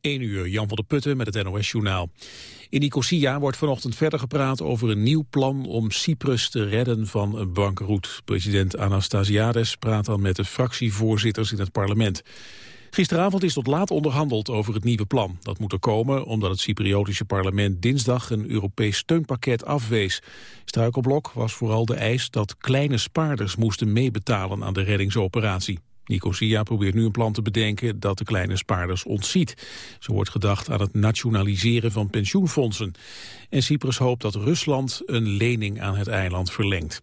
1 uur, Jan van der Putten met het NOS-journaal. In Nicosia wordt vanochtend verder gepraat over een nieuw plan om Cyprus te redden van een bankroet. President Anastasiades praat dan met de fractievoorzitters in het parlement. Gisteravond is tot laat onderhandeld over het nieuwe plan. Dat moet er komen omdat het Cypriotische parlement dinsdag een Europees steunpakket afwees. Struikelblok was vooral de eis dat kleine spaarders moesten meebetalen aan de reddingsoperatie. Nicosia probeert nu een plan te bedenken dat de kleine spaarders ontziet. Zo wordt gedacht aan het nationaliseren van pensioenfondsen. En Cyprus hoopt dat Rusland een lening aan het eiland verlengt.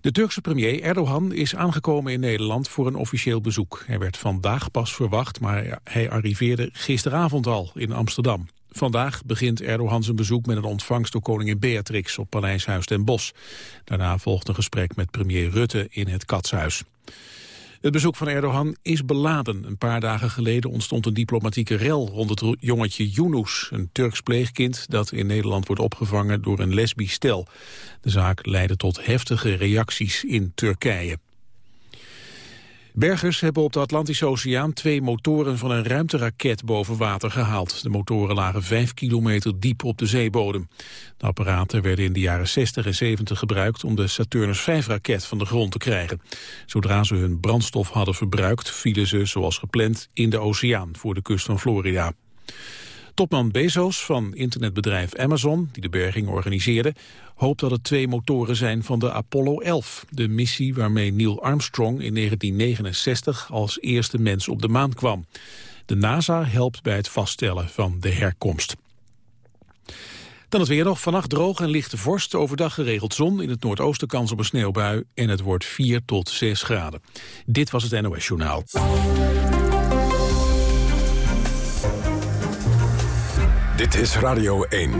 De Turkse premier Erdogan is aangekomen in Nederland voor een officieel bezoek. Hij werd vandaag pas verwacht, maar hij arriveerde gisteravond al in Amsterdam. Vandaag begint Erdogan zijn bezoek met een ontvangst door koningin Beatrix op Paleishuis ten Bosch. Daarna volgt een gesprek met premier Rutte in het Katshuis. Het bezoek van Erdogan is beladen. Een paar dagen geleden ontstond een diplomatieke rel rond het jongetje Yunus, een Turks pleegkind dat in Nederland wordt opgevangen door een lesbisch stel. De zaak leidde tot heftige reacties in Turkije. Bergers hebben op de Atlantische Oceaan twee motoren van een ruimteraket boven water gehaald. De motoren lagen vijf kilometer diep op de zeebodem. De apparaten werden in de jaren 60 en 70 gebruikt om de Saturnus V-raket van de grond te krijgen. Zodra ze hun brandstof hadden verbruikt, vielen ze zoals gepland in de oceaan voor de kust van Florida. Topman Bezos van internetbedrijf Amazon, die de berging organiseerde, hoopt dat het twee motoren zijn van de Apollo 11, de missie waarmee Neil Armstrong in 1969 als eerste mens op de maan kwam. De NASA helpt bij het vaststellen van de herkomst. Dan het weer nog. Vannacht droog en lichte vorst. Overdag geregeld zon. In het noordoosten kans op een sneeuwbui. En het wordt 4 tot 6 graden. Dit was het NOS Journaal. Dit is Radio 1.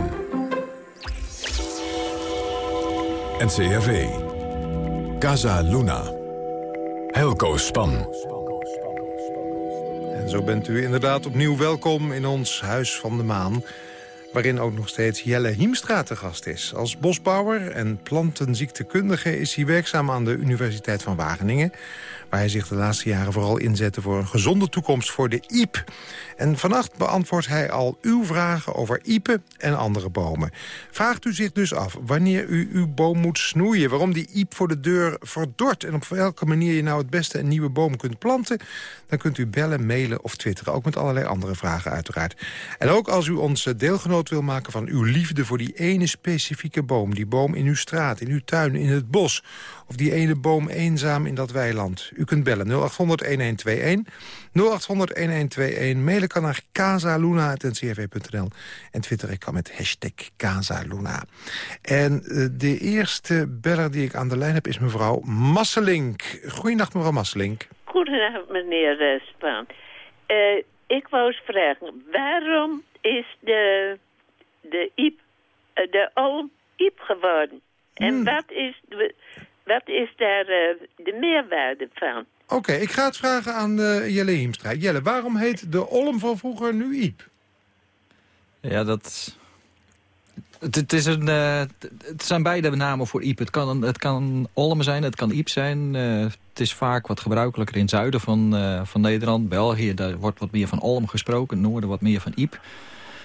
NCRV. Casa Luna. Helco Span. En zo bent u inderdaad opnieuw welkom in ons Huis van de Maan waarin ook nog steeds Jelle Hiemstra te gast is. Als bosbouwer en plantenziektekundige is hij werkzaam aan de Universiteit van Wageningen waar hij zich de laatste jaren vooral inzette voor een gezonde toekomst voor de iep. En vannacht beantwoordt hij al uw vragen over iepen en andere bomen. Vraagt u zich dus af wanneer u uw boom moet snoeien... waarom die iep voor de deur verdort... en op welke manier je nou het beste een nieuwe boom kunt planten... dan kunt u bellen, mailen of twitteren. Ook met allerlei andere vragen uiteraard. En ook als u ons deelgenoot wil maken van uw liefde... voor die ene specifieke boom. Die boom in uw straat, in uw tuin, in het bos of die ene boom eenzaam in dat weiland. U kunt bellen 0800-1121, 0800-1121. Mailen kan naar casaluna.ncrv.nl. En Twitter ik kan met hashtag Casaluna. En uh, de eerste beller die ik aan de lijn heb is mevrouw Masselink. Goedendag mevrouw Masselink. Goedendag meneer uh, Spaan. Uh, ik wou eens vragen, waarom is de, de, iep, de olm iep geworden? En hmm. wat is... De, wat is daar uh, de meerwaarde van? Oké, ik ga het vragen aan uh, Jelle Hiemstra. Jelle, waarom heet de Olm van vroeger nu Iep? Ja, dat... Het, het, is een, uh, het zijn beide namen voor Iep. Het kan, het kan Olm zijn, het kan Iep zijn. het is vaak wat gebruikelijker in het zuiden van, van Nederland. België, daar wordt wat meer van Olm gesproken. In het noorden wat meer van Iep.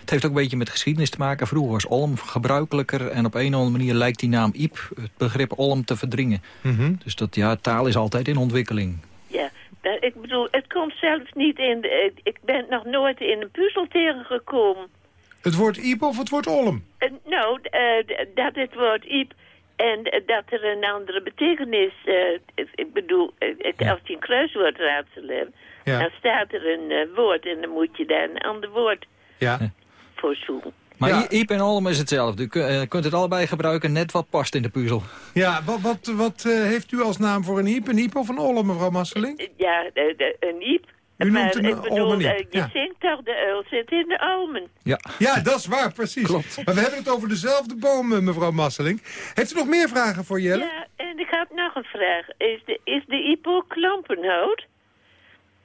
Het heeft ook een beetje met geschiedenis te maken. Vroeger was Olm gebruikelijker en op een of andere manier lijkt die naam Iep... het begrip Olm te verdringen. Mhm. Dus dat, ja, taal is altijd in ontwikkeling. Ja, ik bedoel, het komt zelfs niet in... De, ik ben nog nooit in een puzzel tegengekomen. Het woord Iep of het woord Olm? Uh, nou, uh, dat het woord Iep en dat er een andere betekenis... Uh, ik bedoel, als je een kruiswoordraadsel hebt... Ja. dan staat er een woord en dan moet je daar een ander woord... Ja voor Maar ja. Iep en Olm is hetzelfde. U eh, kunt het allebei gebruiken, net wat past in de puzzel. Ja, wat, wat, wat uh, heeft u als naam voor een Iep? Een Iep of een Olm, mevrouw Masseling? Eh, ja, een Iep. U maar een ik bedoel, je ja. zingt toch, de uil zit in de almen. Ja, ja dat is waar, precies. Klopt. Maar we hebben het over dezelfde bomen, mevrouw Masseling. Heeft u nog meer vragen voor Jelle? Ja, en ik heb nog een vraag. Is de, is de Iep ook klampenhout?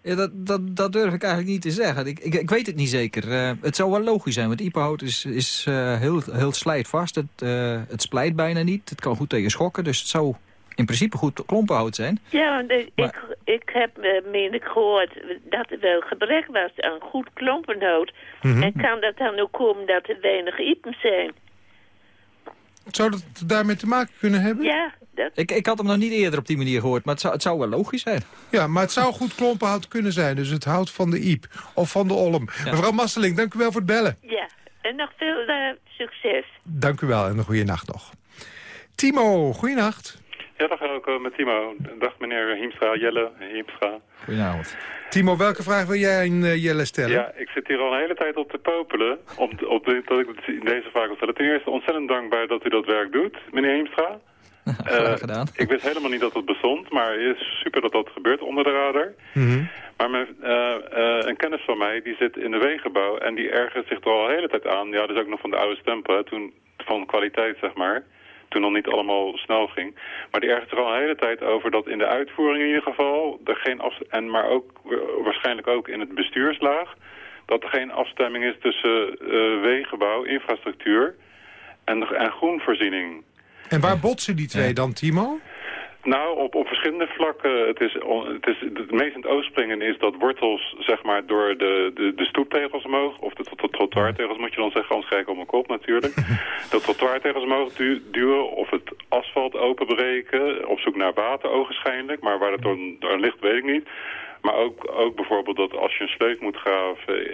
Ja, dat, dat, dat durf ik eigenlijk niet te zeggen. Ik, ik, ik weet het niet zeker. Uh, het zou wel logisch zijn, want iepenhout is, is uh, heel, heel slijtvast. Het, uh, het splijt bijna niet. Het kan goed tegen schokken, dus het zou in principe goed klompenhout zijn. Ja, want ik, ik, ik heb, uh, meen ik, gehoord dat er wel gebrek was aan goed klompenhout. Mhm. En kan dat dan ook komen dat er weinig iepen zijn? Zou dat daarmee te maken kunnen hebben? Ja, dat... Ik, ik had hem nog niet eerder op die manier gehoord, maar het zou, het zou wel logisch zijn. Ja, maar het zou goed klompenhout kunnen zijn. Dus het hout van de iep of van de olm. Mevrouw Masseling, dank u wel voor het bellen. Ja, en nog veel uh, succes. Dank u wel en een goede nacht nog. Timo, goeienacht. Ja, dag ook met Timo. Dag meneer Hiemstra, Jelle Hiemstra. Goedenavond. Timo, welke vraag wil jij aan uh, Jelle stellen? Ja, ik zit hier al een hele tijd op te popelen. Op, op de, dat ik deze vraag wil stellen. Ten eerste ontzettend dankbaar dat u dat werk doet, meneer Hiemstra. Graag gedaan. ik wist helemaal niet dat het bestond, maar het is super dat dat gebeurt onder de radar. Mm -hmm. Maar mijn, uh, uh, een kennis van mij, die zit in de wegenbouw en die ergert zich er al een hele tijd aan. Ja, dus ook nog van de oude stempel, toen van kwaliteit, zeg maar toen nog niet allemaal snel ging. Maar die ergert er al een hele tijd over dat in de uitvoering in ieder geval... Er geen af, en maar ook waarschijnlijk ook in het bestuurslaag... dat er geen afstemming is tussen uh, wegenbouw, infrastructuur en, en groenvoorziening. En waar botsen die twee dan, Timo? Nou, op, op verschillende vlakken. Het, is, het, is, het meest in het oog springen is dat wortels zeg maar, door de, de, de stoeptegels omhoog... of de, de, de trottoirtegels moet je dan zeggen, anders krijg ik op mijn kop natuurlijk. de trottoirtegels omhoog du duwen of het asfalt openbreken... op zoek naar water ogenschijnlijk, maar waar dat dan door ligt weet ik niet... Maar ook, ook bijvoorbeeld dat als je een sleuf moet graven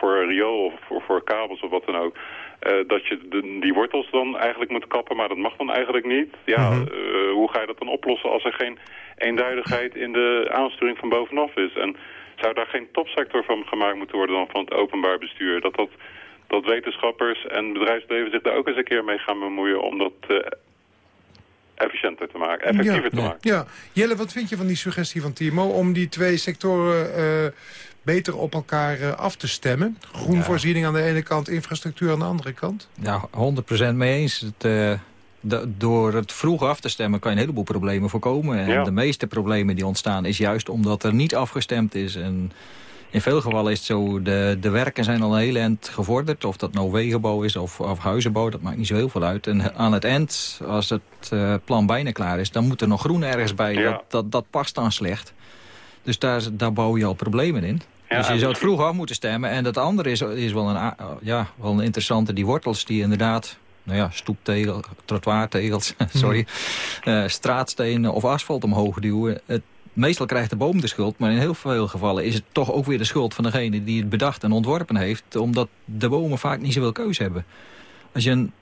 voor een riool of voor, voor kabels of wat dan ook... Uh, dat je de, die wortels dan eigenlijk moet kappen, maar dat mag dan eigenlijk niet. Ja, mm -hmm. uh, hoe ga je dat dan oplossen als er geen eenduidigheid in de aansturing van bovenaf is? En zou daar geen topsector van gemaakt moeten worden dan van het openbaar bestuur? Dat, dat, dat wetenschappers en bedrijfsleven zich daar ook eens een keer mee gaan bemoeien om dat... Uh, efficiënter te maken, effectiever ja, te maken. Ja. Jelle, wat vind je van die suggestie van Timo... om die twee sectoren uh, beter op elkaar uh, af te stemmen? Groenvoorziening ja. aan de ene kant, infrastructuur aan de andere kant? Ja, 100% mee eens. Het, uh, de, door het vroeg af te stemmen kan je een heleboel problemen voorkomen. En Ja. de meeste problemen die ontstaan is juist omdat er niet afgestemd is... En in veel gevallen is het zo, de, de werken zijn al een hele eind gevorderd. Of dat nou wegenbouw is of, of huizenbouw, dat maakt niet zo heel veel uit. En aan het eind, als het uh, plan bijna klaar is, dan moet er nog groen ergens bij. Ja. Dat, dat, dat past dan slecht. Dus daar, daar bouw je al problemen in. Ja, dus je zou het vroeg af moeten stemmen. En dat andere is, is wel, een, a- ja, wel een interessante, die wortels die inderdaad... Nou ja, stoeptegels, trottoirtegels, sorry, eh, straatstenen of asfalt omhoog duwen. Het, meestal krijgt de boom de schuld, maar in heel veel gevallen is het toch ook weer de schuld van degene die het bedacht en ontworpen heeft. Omdat de bomen vaak niet zoveel keuze hebben. Als je een,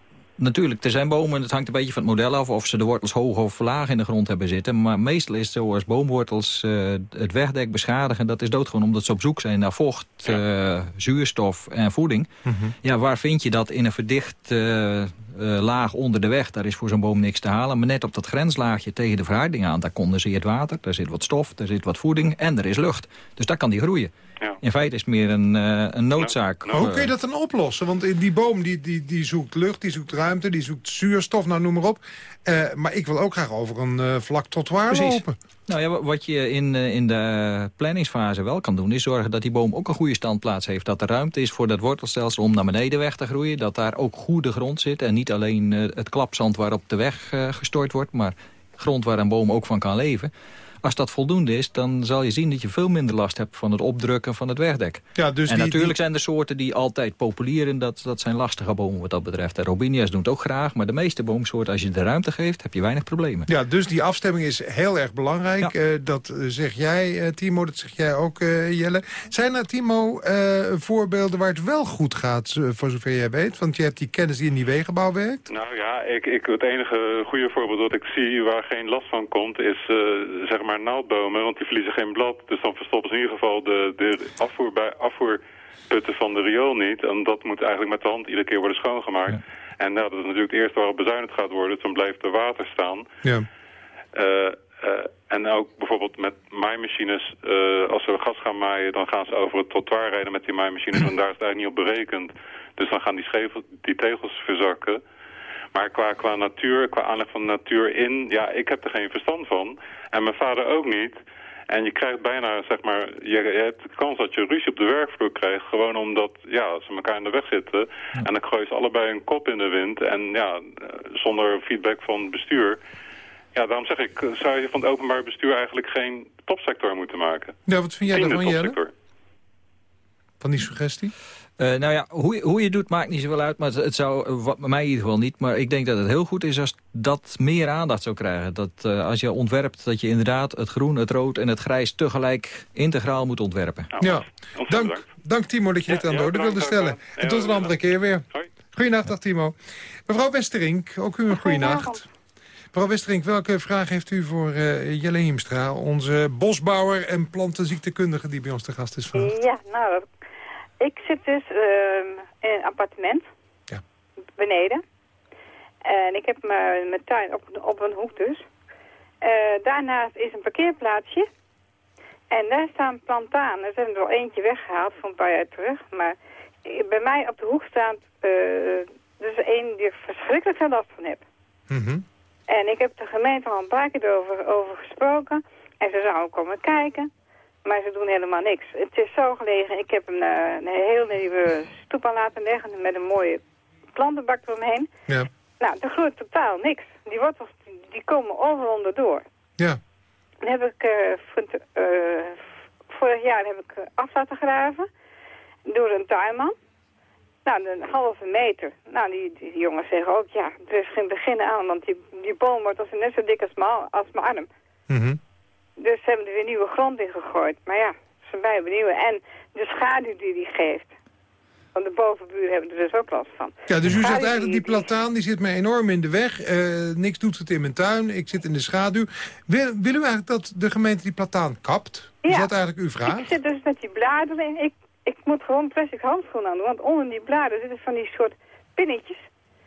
natuurlijk, er zijn bomen, het hangt een beetje van het model af of ze de wortels hoog of laag in de grond hebben zitten. Maar meestal is het zo als boomwortels uh, het wegdek beschadigen, dat is doodgewoon omdat ze op zoek zijn naar vocht, uh, zuurstof en voeding. Mm -hmm. Ja, waar vind je dat in een verdicht uh, laag onder de weg, daar is voor zo'n boom niks te halen. Maar net op dat grenslaagje tegen de verharding aan, daar condenseert water, daar zit wat stof, daar zit wat voeding en er is lucht. Dus daar kan die groeien. Ja. In feite is het meer een, uh, een noodzaak. Maar hoe kun je dat dan oplossen? Want die boom die, die, die zoekt lucht, die zoekt ruimte, die zoekt zuurstof, nou noem maar op. Uh, maar ik wil ook graag over een uh, vlak trottoir Precies. lopen. Nou ja, wat je in, in de planningsfase wel kan doen... is zorgen dat die boom ook een goede standplaats heeft. Dat er ruimte is voor dat wortelstelsel om naar beneden weg te groeien. Dat daar ook goede grond zit. En niet alleen het klapzand waarop de weg gestort wordt... maar grond waar een boom ook van kan leven. Als dat voldoende is, dan zal je zien dat je veel minder last hebt van het opdrukken van het wegdek. Ja, dus en die, natuurlijk die... zijn er soorten die altijd populieren. Dat, dat zijn lastige bomen wat dat betreft. De robinia's doen het ook graag. Maar de meeste boomsoorten, als je de ruimte geeft, heb je weinig problemen. Ja, dus die afstemming is heel erg belangrijk. Ja. Uh, dat zeg jij, uh, Timo, dat zeg jij ook, Jelle. Zijn er, Timo, voorbeelden waar het wel goed gaat, voor zover jij weet? Want je hebt die kennis die in die wegenbouw werkt. Nou ja, ik, ik, het enige goede voorbeeld dat ik zie waar geen last van komt... is zeg maar naaldbomen, want die verliezen geen blad. Dus dan verstoppen ze in ieder geval de, de afvoer bij afvoerputten van de riool niet. En dat moet eigenlijk met de hand iedere keer worden schoongemaakt. Ja. En nou, dat is natuurlijk het eerste waarop bezuinigd gaat worden. Dus dan blijft er water staan. Ja. Uh, uh, en ook bijvoorbeeld met maaimachines, uh, als we gas gaan maaien, dan gaan ze over het trottoir rijden met die maaimachines. en daar is het eigenlijk niet op berekend. Dus dan gaan die, die tegels verzakken. Maar qua, qua natuur, qua aanleg van natuur in, ja, ik heb er geen verstand van. En mijn vader ook niet. En je krijgt bijna, zeg maar, je, je hebt de kans dat je ruzie op de werkvloer krijgt. Gewoon omdat, ja, ze elkaar in de weg zitten. Ja. En dan gooien ze allebei een kop in de wind. En ja, zonder feedback van het bestuur. Ja, daarom zeg ik, zou je van het openbaar bestuur eigenlijk geen topsector moeten maken? Ja, wat vind jij daarvan, Jelle? topsector. Van die suggestie? Eh, nou ja, hoe, je- hoe je het doet maakt niet zoveel uit, maar het, het zou, eh, wat, bij mij in ieder geval niet. Maar ik denk dat het heel goed is als dat meer aandacht zou krijgen. Dat eh, als je ontwerpt, dat je inderdaad het groen, het rood en het grijs tegelijk integraal moet ontwerpen. Nou, Ja, dank, dank Timo dat je Ja, dit aan de orde wilde stellen. En tot een andere keer weer. Hoi. Goedenacht, dag Timo. Mevrouw Westerink, ook u een goeienacht. Mevrouw Westerink, welke vraag heeft u voor eh, Jelle Hiemstra... onze bosbouwer en plantenziektekundige die bij ons te gast is vannacht? Ja, nou, ik zit dus ehm, in een appartement. Ja. Beneden. En ik heb mijn mijn tuin op, op een hoek dus. Eh, daarnaast is een parkeerplaatsje. En daar staan plantanen. Er zijn er wel eentje weggehaald van een paar jaar terug. Maar bij mij op de hoek staat... eh dus één die er verschrikkelijk veel last van heb. Mhm. En ik heb de gemeente al een paar keer over, over gesproken. En ze zouden komen kijken. Maar ze doen helemaal niks. Het is zo gelegen. Ik heb een, eh, een heel nieuwe stoep aan laten leggen met een mooie plantenbak eromheen. Ja. Nou, er groeit totaal niks. Die wortels die, komen overal onderdoor. Ja. Dan heb ik, eh, voor- eh, vorig jaar heb ik af laten graven door een tuinman. Nou, een halve meter. Nou, die, die jongens zeggen ook, ja, er is geen begin aan, want die, die boomwortels zijn net zo dik als mijn, als mijn arm. Mhm. Dus ze hebben er weer nieuwe grond in gegooid. Maar ja, ze zijn bij benieuwen. En de schaduw die die geeft. Want de bovenburen hebben er dus ook last van. Ja, dus u zegt eigenlijk, die plataan die zit mij enorm in de weg. Eh, niks doet het in mijn tuin. Ik zit in de schaduw. Wil, wil u eigenlijk dat de gemeente die plataan kapt? Is Ja. dat eigenlijk uw vraag? Ik zit dus met die bladeren in. Ik, ik moet gewoon plastic handschoenen aan doen. Want onder die bladeren zitten van die soort pinnetjes.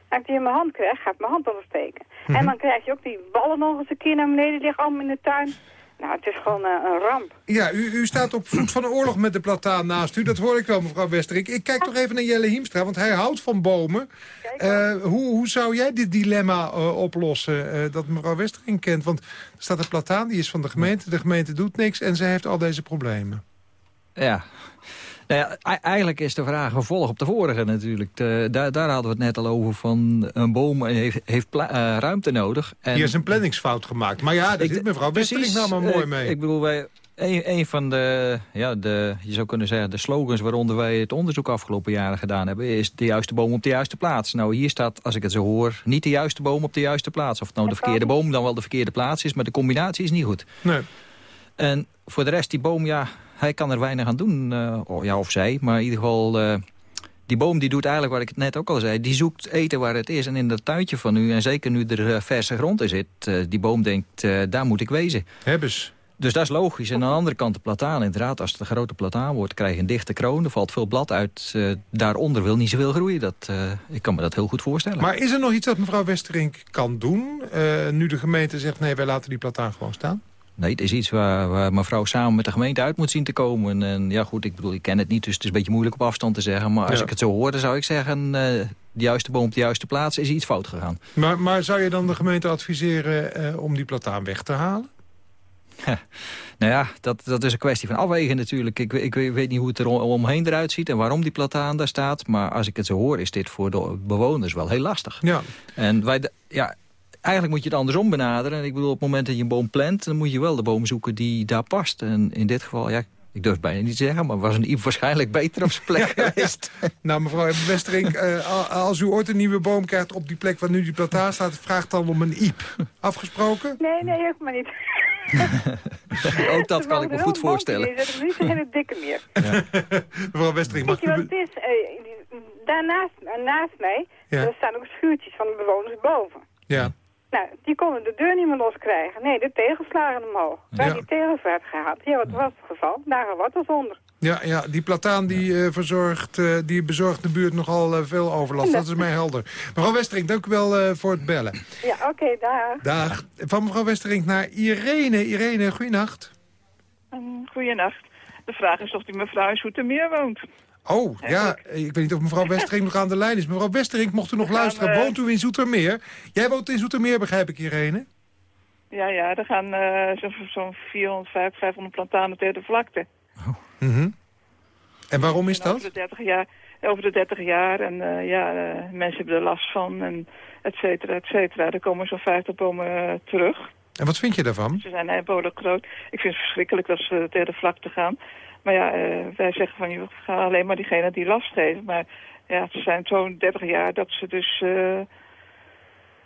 Als ik die in mijn hand krijg, gaat mijn hand ondersteken. Mhm. En dan krijg je ook die ballen nog eens een keer naar beneden. Die liggen allemaal in de tuin. Nou, het is gewoon eh, een ramp. Ja, u, u staat op voet van de oorlog met de plataan naast u. Dat hoor ik wel, mevrouw Westerik. Ik kijk toch even naar Jelle Hiemstra, want hij houdt van bomen. Eh, hoe, hoe zou jij dit dilemma eh, oplossen eh, dat mevrouw Westerik kent? Want er staat een plataan, die is van de gemeente. De gemeente doet niks en ze heeft al deze problemen. Ja. Nou ja, eigenlijk is de vraag een volg op de vorige natuurlijk. De- daar, daar hadden we het net al over van een boom heeft, heeft eh, ruimte nodig. En Hier is een planningsfout gemaakt. Maar ja, daar Ik- zit mevrouw precies, nou maar mooi mee. Ik bedoel, wij, een, een van de, ja, de, je zou kunnen zeggen, de slogans waaronder wij het onderzoek afgelopen jaren gedaan hebben, is de juiste boom op de juiste plaats. Nou, hier staat, als ik het zo hoor, niet de juiste boom op de juiste plaats. Of het nou de verkeerde boom dan wel de verkeerde plaats is, maar de combinatie is niet goed. Nee. En voor de rest, die boom, ja, hij kan er weinig aan doen. eh, oh, ja, of zij, maar in ieder geval... eh, die boom die doet eigenlijk wat ik het net ook al zei. Die zoekt eten waar het is. En in dat tuintje van u, en zeker nu er eh, verse grond in zit... die boom denkt, daar moet ik wezen. Hebben ze. Dus dat is logisch. En aan de andere kant de plataan. Inderdaad, als het een grote plataan wordt, krijg je een dichte kroon. Er valt veel blad uit. Daaronder wil niet zoveel groeien. Dat, ik kan me dat heel goed voorstellen. Maar is er nog iets dat mevrouw Westerink kan doen? nu de gemeente zegt, nee, wij laten die plataan gewoon staan. Nee, het is iets waar, waar mevrouw samen met de gemeente uit moet zien te komen. En ja goed, ik bedoel, ik ken het niet, dus het is een beetje moeilijk op afstand te zeggen. Maar als Ja. ik het zo hoorde, zou ik zeggen... eh, de juiste boom op de juiste plaats is iets fout gegaan. Maar, maar zou je dan de gemeente adviseren eh, om die plataan weg te halen? Nou ja, dat, dat is een kwestie van afwegen natuurlijk. Ik, ik weet niet hoe het er om- omheen eruit ziet en waarom die plataan daar staat. Maar als ik het zo hoor, is dit voor de bewoners wel heel lastig. Ja. En wij, ja, eigenlijk moet je het andersom benaderen. En ik bedoel, op het moment dat je een boom plant... dan moet je wel de boom zoeken die daar past. En in dit geval, ja, ik durf het bijna niet te zeggen... maar was een iep waarschijnlijk beter op zijn plek geweest. Nou, mevrouw Westerink, eh, als u ooit een nieuwe boom krijgt op die plek waar nu die plataan staat, vraagt dan om een iep. Afgesproken? Nee, nee, ook maar niet. Ook dat kan ik me goed een voorstellen. neerzetten, maar niet zo'n hele dikke meer. Mevrouw Westerink, Weet mag je wat het is? Eh, daarnaast naast mij Ja. er staan ook schuurtjes van de bewoners boven. Ja. Nou, die konden de deur niet meer loskrijgen. Nee, de tegels lagen omhoog. Wij Ja. die tegels werd gehaald. Ja, wat was het geval? Daar wortels onder. Ja, ja, die plataan die, eh, verzorgt, eh, die bezorgt de buurt nogal eh, veel overlast. Dat is mij helder. Mevrouw Westerink, dank u wel eh, voor het bellen. Ja, oké, daar. Dag. Van mevrouw Westerink naar Irene. Irene, goeienacht. Goeienacht. De vraag is of die mevrouw in Zoetermeer woont. Oh, ja, ik weet niet of mevrouw Westerink nog aan de lijn is. Mevrouw Westerink, mocht u nog gaan, luisteren, eh, woont u in Zoetermeer? Jij woont in Zoetermeer, begrijp ik, Irene? Ja, ja, er gaan eh, zo'n zo'n 400, 500 platanen tegen de vlakte. Mhm. En waarom is En Over dat? de 30 jaar, over de 30 jaar. En eh, ja, mensen hebben er last van. En et cetera, et cetera. Er komen zo'n 50 bomen terug. En wat vind je daarvan? Ze zijn behoorlijk groot. Ik vind het verschrikkelijk dat ze tegen de vlakte gaan. Maar ja, eh, wij zeggen van, je gaat alleen maar diegene die last heeft. Maar ja, ze zijn zo'n 30 jaar dat ze dus eh,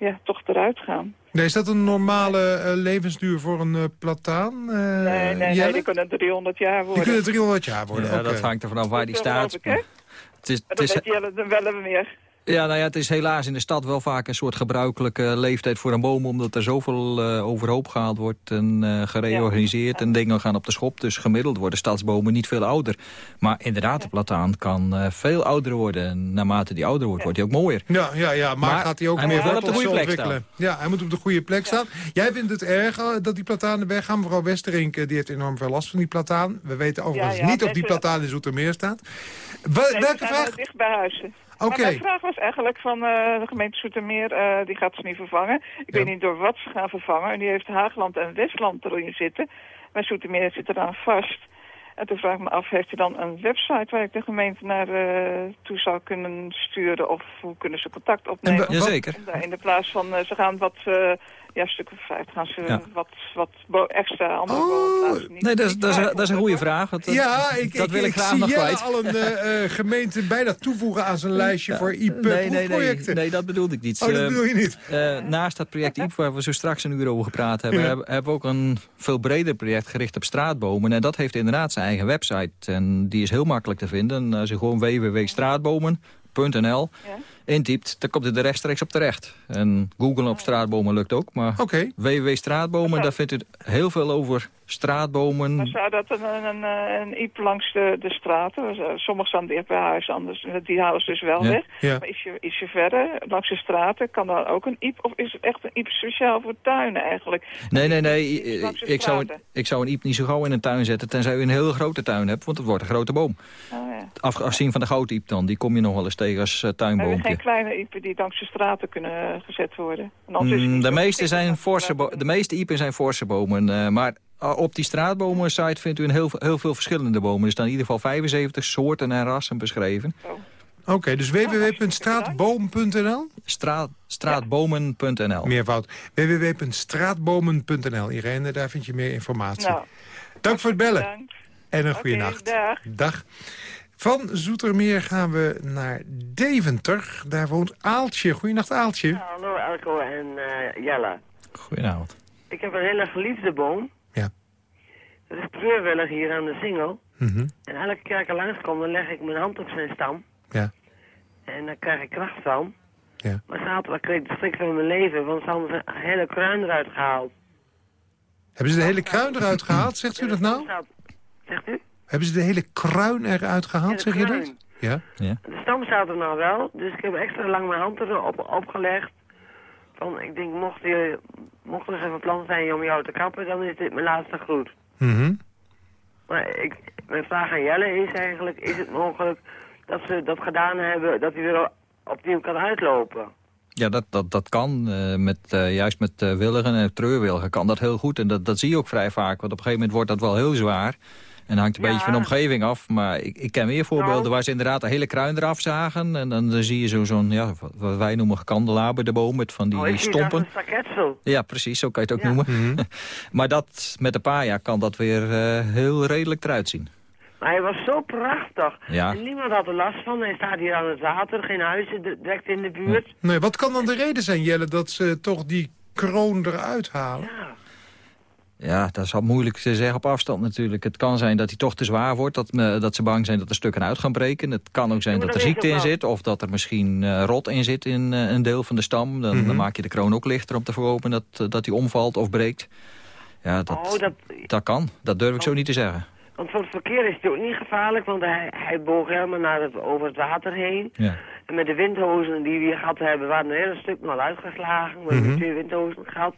ja, toch eruit gaan. Nee, is dat een normale eh, levensduur voor een eh, plataan? eh, nee, nee, nee, die kunnen 300 jaar Die worden. kunnen 300 jaar worden. Ja, dat hangt er vanaf waar die Dat staat. ik, hè? Het is, Maar het dat is, weet Jelle dan wel even meer. Ja, nou ja, het is helaas in de stad wel vaak een soort gebruikelijke leeftijd voor een boom... omdat er zoveel eh, overhoop gehaald wordt en eh, gereorganiseerd... en dingen gaan op de schop. Dus gemiddeld worden stadsbomen niet veel ouder. Maar inderdaad, de plataan kan eh, veel ouder worden. En naarmate die ouder wordt, wordt hij ook mooier. Ja, ja, ja, maar, Maar gaat hij ook hij meer moet wel op de goede plek ontwikkelen? Ja, hij moet op de goede plek staan. Jij vindt het erg dat die platanen weggaan. Mevrouw Westerink die heeft enorm veel last van die plataan. We weten overigens Ja, ja, niet of die plataan in Zoetermeer staat. Wa- Nee, we welke vraag? wel dicht bij huizen. Oké. Maar mijn vraag was eigenlijk van eh, de gemeente Zoetermeer, eh, die gaat ze niet vervangen. Ik weet niet door wat ze gaan vervangen. En die heeft Haagland en Westland erin zitten. Maar Zoetermeer zit eraan vast. En toen vraag ik me af, heeft u dan een website waar ik de gemeente naar eh, toe zou kunnen sturen? Of hoe kunnen ze contact opnemen? Jazeker. In de plaats van, ze gaan wat, eh ja, stuk of vijf, gaan ze Ja. wat, wat extra andere Oh. Niet- Nee, dat is, dat is, waar, dat is een goede vraag. want dat- Ja, ik, dat ik, wil ik, ik graag zie nog kwijt. al een eh, eh, gemeente bijna toevoegen aan zijn lijstje voor nee, nee, nee, IP-proefprojecten. nee, dat bedoelde ik niet. Oh, dat Eh, bedoel je niet? Eh, naast dat project IEP, waar we zo straks een uur over gepraat hebben... Ja. hebben, hebben we ook een veel breder project gericht op straatbomen. En dat heeft inderdaad zijn eigen website. En die is heel makkelijk te vinden. Als je gewoon www.straatbomen.nl Ja. intypt, dan komt u er rechtstreeks op terecht. En googlen op straatbomen lukt ook. Maar Oké. www.straatbomen, daar vindt u heel veel over straatbomen. Maar zou dat een, een, een, eh, een iep langs de, de straten? Sommige staan dicht bij huis, anders die halen ze dus wel Ja. weg. Ja. Maar ietsje, ietsje verder, langs de straten, kan daar ook een iep? Of is het echt een iep speciaal voor tuinen eigenlijk? Nee, nee, nee. Is Ik zou, straten. ik zou een iep niet zo gauw in een tuin zetten... tenzij u een heel grote tuin hebt, want het wordt een grote boom. Oh, ja. Af, afzien van de gouddiep dan, die kom je nog wel eens tegen als eh, We hebben tuinboompje. geen kleine iepen die langs de straten kunnen eh, gezet worden. Mm, de, meeste zijn forse de meeste iepen zijn forse bomen. eh, maar uh, op die straatbomen-site vindt u een heel, heel veel verschillende bomen. Er staan in ieder geval 75 soorten en rassen beschreven. Oké, dus www.straatboom.nl? Straat, straatbomen.nl. Meervoud. www.straatbomen.nl. Irene, daar vind je meer informatie. Nou, Dank voor het bellen. bedankt. En een goede nacht. dag. Dag. Van Zoetermeer gaan we naar Deventer. Daar woont Aaltje. Goedenacht Aaltje. Hallo Elko en eh, Jelle. Goedenavond. Ik heb een hele geliefde boom. Ja. Dat is treurwillig hier aan de singel. Mhm. En elke keer als ik er langskom, dan leg ik mijn hand op zijn stam. Ja. En daar krijg ik kracht van. Ja. Maar zaterdag kreeg ik de strik van mijn leven, want ze hadden een hele kruin eruit gehaald. Hebben ze de hele kruin eruit gehaald? Zegt u dat nou? Zegt u? Hebben ze de hele kruin eruit gehaald, Ja, zeg je dat? kruin. Ja. De stam staat er nou wel, dus ik heb extra lang mijn hand erop opgelegd. Van, ik denk, mocht, je, mocht er eens even plan zijn om jou te kappen, dan is dit mijn laatste groet. Mhm. Maar ik, mijn vraag aan Jelle is eigenlijk, is het mogelijk dat ze dat gedaan hebben, dat hij weer opnieuw kan uitlopen? Ja, dat, dat, dat kan. eh, met, eh, juist met uh, willigen en treurwilligen kan dat heel goed. En dat, dat zie je ook vrij vaak. Want op een gegeven moment wordt dat wel heel zwaar. En hangt een Ja. beetje van de omgeving af. Maar ik, ik ken meer voorbeelden Nou. waar ze inderdaad de hele kruin eraf zagen. En dan, dan zie je zo- zo'n, ja, wat wij noemen gekandelaber, de boom met van die oh, stompen. dat een staketsel. Ja, precies, zo kan je het ook Ja. noemen. Mhm. maar dat, met een paar jaar kan dat weer eh, heel redelijk eruit zien. Maar hij was zo prachtig. Ja. En niemand had er last van. Hij staat hier aan het water, geen huizen direct in de buurt. Nee, wat kan dan de reden zijn, Jelle, dat ze toch die kroon eruit halen? Ja. Ja, dat is al moeilijk te zeggen op afstand natuurlijk. Het kan zijn dat hij toch te zwaar wordt. Dat, me- dat ze bang zijn dat er stukken uit gaan breken. Het kan ook zijn Ja, dat er ziekte in zit. Of dat er misschien eh, rot in zit in eh, een deel van de stam. Dan, Mhm. dan maak je de kroon ook lichter om te voorkomen dat, eh, dat hij omvalt of breekt. Ja, dat, Oh, dat, dat kan. Dat durf ik zo niet te zeggen. want voor het verkeer is het ook niet gevaarlijk, want hij, hij boog helemaal naar het, over het water heen. Ja. En met de windhozen die we hier gehad hebben, waren een hele stuk nog uitgeslagen. We hebben Mhm. twee windhozen gehad.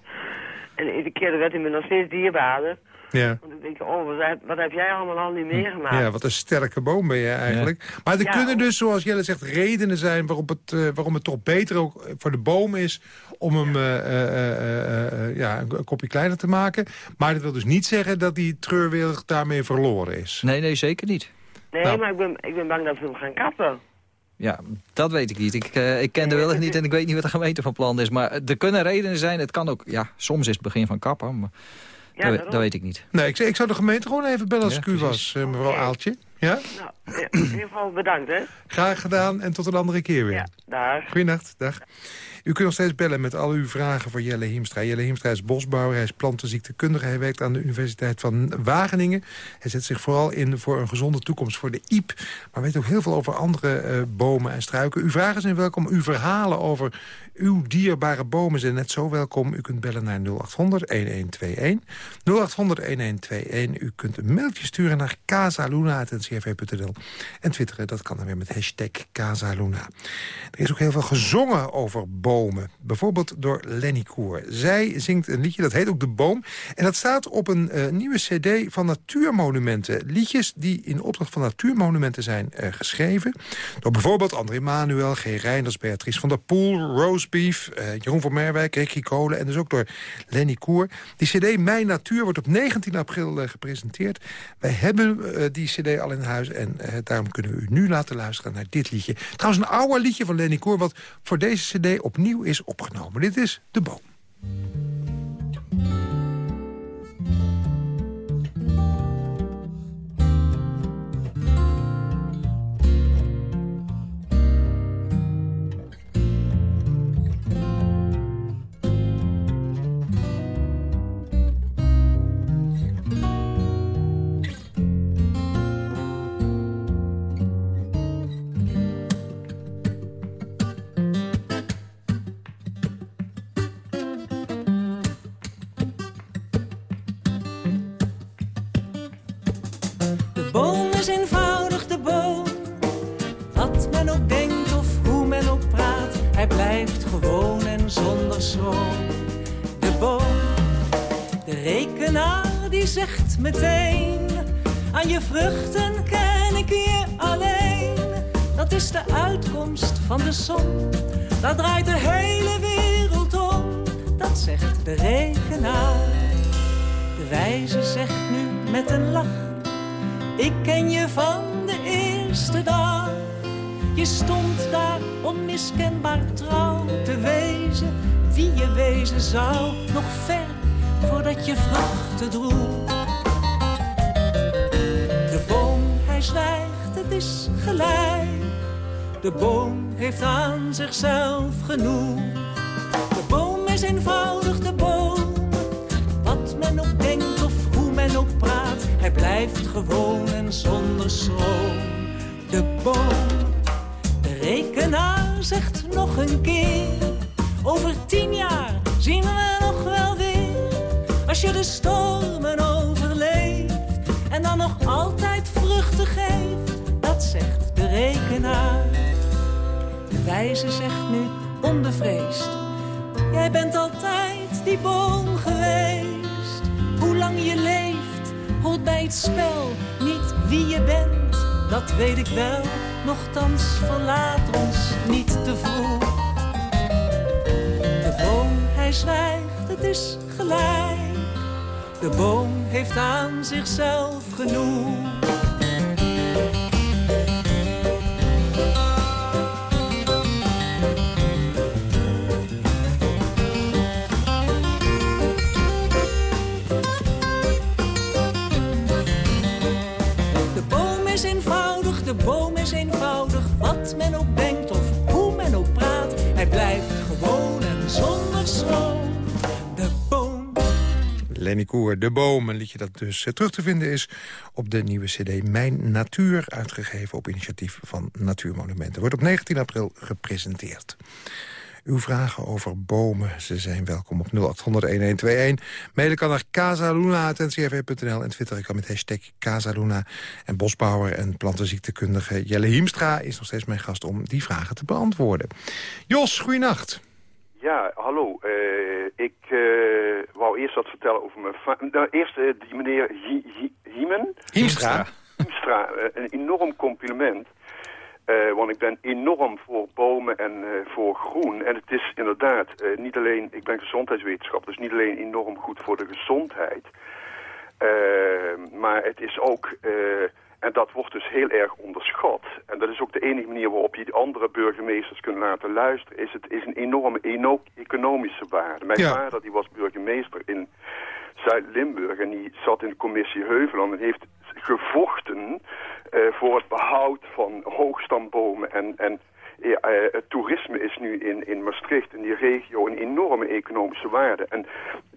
En iedere keer werd hij me nog steeds dierbaarder. Ja. Want ik denk, oh, wat, heb- wat heb jij allemaal al niet meegemaakt? Ja, wat een sterke boom ben je eigenlijk. Maar er Ja. kunnen dus, zoals Jelle zegt, redenen zijn... waarop het, eh, waarom het toch beter ook voor de boom is... om hem eh, eh, eh, eh, ja, een, een kopje kleiner te maken. Maar dat wil dus niet zeggen dat die treurwillig daarmee verloren is. Nee, nee, zeker niet. Nee, Nou. maar ik ben, ik ben bang dat we hem gaan kappen. Ja, dat weet ik niet. Ik, eh, ik ken de willig niet en ik weet niet wat de gemeente van plan is. Maar er kunnen redenen zijn. Het kan ook, ja, soms is het begin van kappen. Maar Ja, dat, weet ik niet. Nee, ik, ik zou de gemeente gewoon even bellen als Ja, ik u was, eh, mevrouw. Aaltje. Ja? Nou, ja, in ieder geval bedankt, hè. Graag gedaan en tot een andere keer weer. Ja, daar. Goeienacht, dag. U kunt nog steeds bellen met al uw vragen voor Jelle Hiemstra. Jelle Hiemstra is bosbouwer, hij is plantenziektekundige. Hij werkt aan de Universiteit van Wageningen. Hij zet zich vooral in voor een gezonde toekomst voor de iep. Maar weet ook heel veel over andere eh, bomen en struiken. Uw vragen zijn welkom. Uw verhalen over uw dierbare bomen zijn net zo welkom. U kunt bellen naar 0800-1121. 0800-1121. U kunt een mailtje sturen naar casaluna.ncrv.nl. En twitteren, dat kan dan weer met hashtag Casaluna. Er is ook heel veel gezongen over bomen. Bijvoorbeeld door Lenny Koer. Zij zingt een liedje, dat heet ook De Boom. En dat staat op een eh, nieuwe cd van natuurmonumenten. Liedjes die in opdracht van natuurmonumenten zijn eh, geschreven. Door bijvoorbeeld André Manuel, G. Reinders, Beatrice van der Poel... Roastbeef, eh, Jeroen van Merwijk, Ricky Kolen... en dus ook door Lenny Koer. Die cd Mijn Natuur wordt op 19 april gepresenteerd. Wij hebben die cd al in huis en daarom kunnen we u nu laten luisteren naar dit liedje. Trouwens een oude liedje van Lenny Koer... wat voor deze cd opnieuw is opgenomen. Dit is De Boom. Vruchten ken ik je alleen. Dat is de uitkomst van de som, daar draait de hele wereld om. Dat zegt de rekenaar. De wijze zegt nu met een lach. Ik ken je van de eerste dag. Je stond daar onmiskenbaar trouw te wezen. Wie je wezen zou, nog ver voordat je vruchten droeg. Het is gelijk. De boom heeft aan zichzelf genoeg. De boom is eenvoudig de boom. Wat men ook denkt of hoe men ook praat, hij blijft gewoon en zonder schroom. De boom, de rekenaar zegt nog een keer. Over tien jaar zien we nog wel weer. Als je de stormen geeft. Dat zegt de rekenaar. De wijze zegt nu onbevreesd. Jij bent altijd die boom geweest. Hoe lang je leeft, hoort bij het spel. Niet wie je bent, dat weet ik wel. Nochtans verlaat ons niet te vroeg. De boom, hij zwijgt, het is gelijk. De boom heeft aan zichzelf genoeg. Lenny Koer, De Boom. Een liedje dat dus eh, terug te vinden is op de nieuwe cd Mijn Natuur... uitgegeven op initiatief van Natuurmonumenten. Wordt op 19 april gepresenteerd. Uw vragen over bomen, ze zijn welkom op 0800-1121. Mailen kan naar casaluna.ncrv.nl en twitteren kan met hashtag Casaluna. En bosbouwer en plantenziektekundige Jelle Hiemstra is nog steeds mijn gast om die vragen te beantwoorden. Jos, goeienacht. Ja, hallo. Eh, ik eh, eerst wat vertellen over mijn... va- Nou, eerst eh, die meneer Hi- Hi- Hiemen. Hiemstra. Hiemstra, eh, een enorm compliment. Eh, want ik ben enorm voor bomen en voor groen. En het is inderdaad niet alleen... Ik ben gezondheidswetenschapper, dus niet alleen enorm goed voor de gezondheid. Maar het is ook... En dat wordt dus heel erg onderschat. En dat is ook de enige manier waarop je die andere burgemeesters kunt laten luisteren. Is het is een enorme eno economische waarde. Mijn Ja. vader die was burgemeester in Zuid-Limburg en die zat in de commissie Heuveland en heeft gevochten eh, voor het behoud van hoogstambomen en, en ja, eh, het toerisme is nu in, in Maastricht, in die regio, een enorme economische waarde. En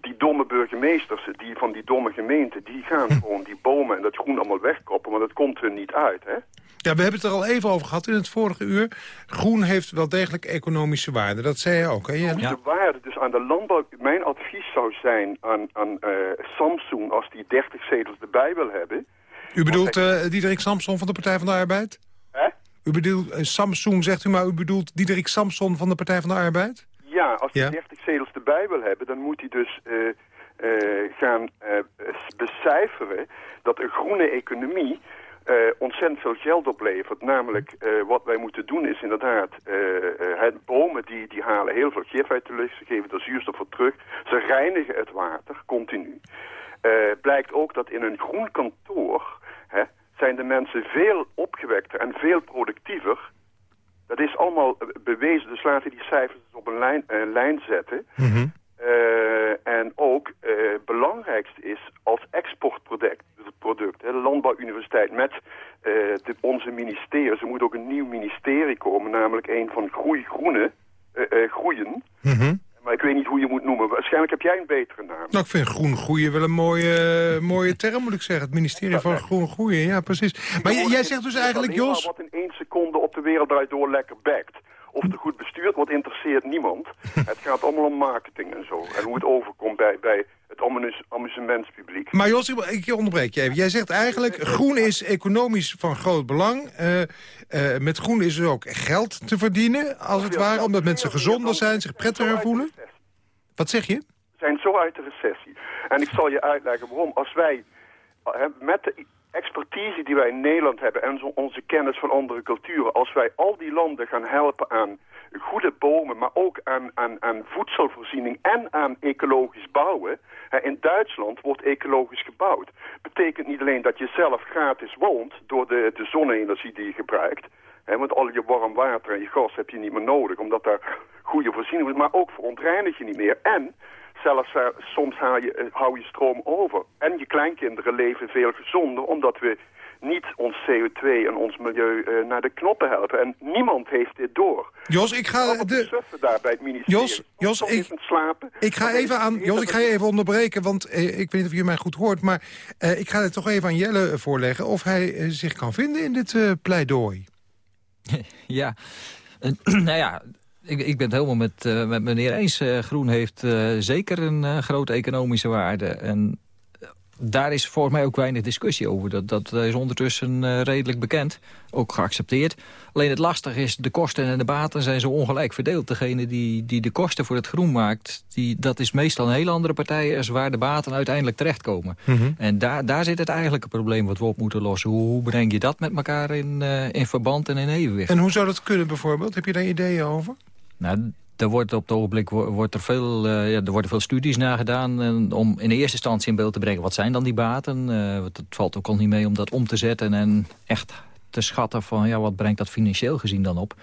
die domme burgemeesters die van die domme gemeenten, die gaan gewoon die bomen en dat groen allemaal wegkoppen, maar dat komt hun niet uit, hè? Ja, we hebben het er al even over gehad in het vorige uur. Groen heeft wel degelijk economische waarde. Dat zei je ook, hè? Jelle? De waarde dus aan de landbouw... Mijn advies zou zijn aan, aan eh, Samsung, als die 30 zetels erbij wil hebben... U bedoelt eh Diederik Samson van de Partij van de Arbeid? U bedoelt eh, Samsung, zegt u, maar u bedoelt Diederik Samson van de Partij van de Arbeid? Ja, als hij Ja. 30 zetels erbij wil hebben, dan moet hij dus eh, eh, gaan becijferen dat een groene economie ontzettend veel geld oplevert. Namelijk, wat wij moeten doen is inderdaad, het bomen die, die halen heel veel gif uit de lucht, ze geven er zuurstof voor terug, ze reinigen het water continu. Blijkt ook dat in een groen kantoor hè, zijn de mensen veel opgewekter en veel productiever dat is allemaal bewezen, dus laten die cijfers dus op een lijn, eh, lijn zetten. Eh, en ook eh belangrijkste is als exportproduct, het product, hè, de Landbouwuniversiteit met de, onze ministeries. Er moet ook een nieuw ministerie komen, namelijk een van groei groene, groeien. Maar ik weet niet hoe je moet noemen. Waarschijnlijk heb jij een betere naam. Nou, ik vind groen groeien wel een mooie, mooie term, moet ik zeggen. Het ministerie van Groen Groeien, ja, precies. Maar jij zegt dus eigenlijk, Jos... wat in één seconde op de wereld draait door lekker bekt. Of het goed bestuurd wordt, interesseert niemand. het gaat allemaal om marketing en zo. En hoe het overkomt bij, bij het amus amusementspubliek. Maar Jos, ik- onderbreek je even. Jij zegt eigenlijk, groen is economisch van groot belang. Eh, eh, met groen is er ook geld te verdienen, als het ware. Omdat mensen gezonder zijn, zich prettiger voelen. Wat zeg je? We zijn zo uit de recessie. En ik zal je uitleggen waarom. Als wij hè, met de expertise die wij in Nederland hebben... en onze kennis van andere culturen... als wij al die landen gaan helpen aan goede bomen... maar ook aan, aan, aan voedselvoorziening en aan ecologisch bouwen... in Duitsland wordt ecologisch gebouwd. Betekent niet alleen dat je zelf gratis woont... door de, de zonne-energie die je gebruikt... Want al je warm water en je gas heb je niet meer nodig... omdat daar goede voorziening is. Maar ook verontreinig je niet meer. En zelfs eh, soms hou je, eh, hou je stroom over. En je kleinkinderen leven veel gezonder... omdat we niet ons CO2 en ons milieu eh, naar de knoppen helpen. En niemand heeft dit door. Jos, ik ga de... daar bij het ministerie. Jos, Jos, ik- slapen. Ik ga, even aan, Jos, ik ga je even onderbreken, want eh, ik weet niet of je mij goed hoort... maar eh, ik ga het toch even aan Jelle voorleggen... of hij eh, zich kan vinden in dit eh, pleidooi. Ja, En, nou ja, ik, ik ben het helemaal met, eh, met meneer eens. Eh, groen heeft eh, zeker een grote economische waarde. En daar is volgens mij ook weinig discussie over. Dat, dat is ondertussen redelijk bekend, ook geaccepteerd. Alleen het lastige is, de kosten en de baten zijn zo ongelijk verdeeld. Degene die, die de kosten voor het groen maakt, die, dat is meestal een hele andere partij... als waar de baten uiteindelijk terechtkomen. En daar, daar zit het eigenlijke probleem wat we op moeten lossen. Hoe, hoe breng je dat met elkaar in, in verband en in evenwicht? En hoe zou dat kunnen bijvoorbeeld? Heb je daar ideeën over? Nou, er wordt op het ogenblik wo- wordt er, veel, eh, ja, er worden veel studies naar gedaan... en om in eerste instantie in beeld te brengen... wat zijn dan die baten? Want het valt ook al niet mee om dat om te zetten... en echt te schatten van ja, wat brengt dat financieel gezien dan op.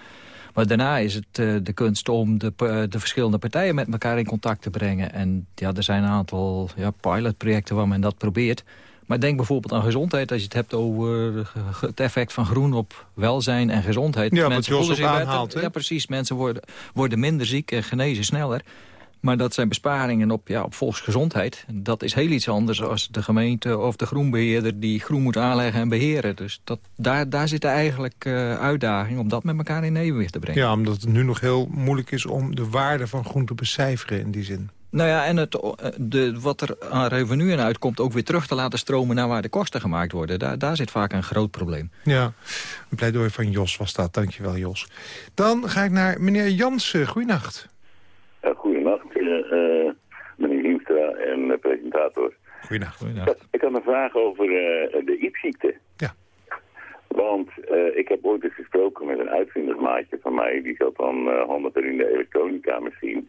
Maar daarna is het eh, de kunst om de, de verschillende partijen met elkaar in contact te brengen. En ja, er zijn een aantal ja, pilotprojecten waar men dat probeert... Maar denk bijvoorbeeld aan gezondheid. Als je het hebt over ge- het effect van groen op welzijn en gezondheid. Ja, wat mensen zich beter. aanhaalt, hè? Ja, precies. Mensen worden, worden minder ziek en genezen sneller. Maar dat zijn besparingen op, ja, op volksgezondheid. Dat is heel iets anders als de gemeente of de groenbeheerder... die groen moet aanleggen en beheren. Dus dat, daar, daar zit eigenlijk eh uitdaging om dat met elkaar in evenwicht te brengen. Ja, omdat het nu nog heel moeilijk is om de waarde van groen te becijferen in die zin. Nou ja, en het, eh, de, wat er aan revenue in uitkomt... ook weer terug te laten stromen naar waar de kosten gemaakt worden. Daar, daar zit vaak een groot probleem. Ja, een pleidooi van Jos was dat. Dankjewel, Jos. Dan ga ik naar meneer Jansen. Goeienacht. Goedenacht, uh, uh, meneer Hiemstra en presentator. Goedenacht. Ik, had, ik had een vraag over uh, de iepziekte. Ja. Want uh, ik heb ooit eens gesproken met een uitvindersmaatje van mij. Die zat dan uh, handiger in de elektronica misschien.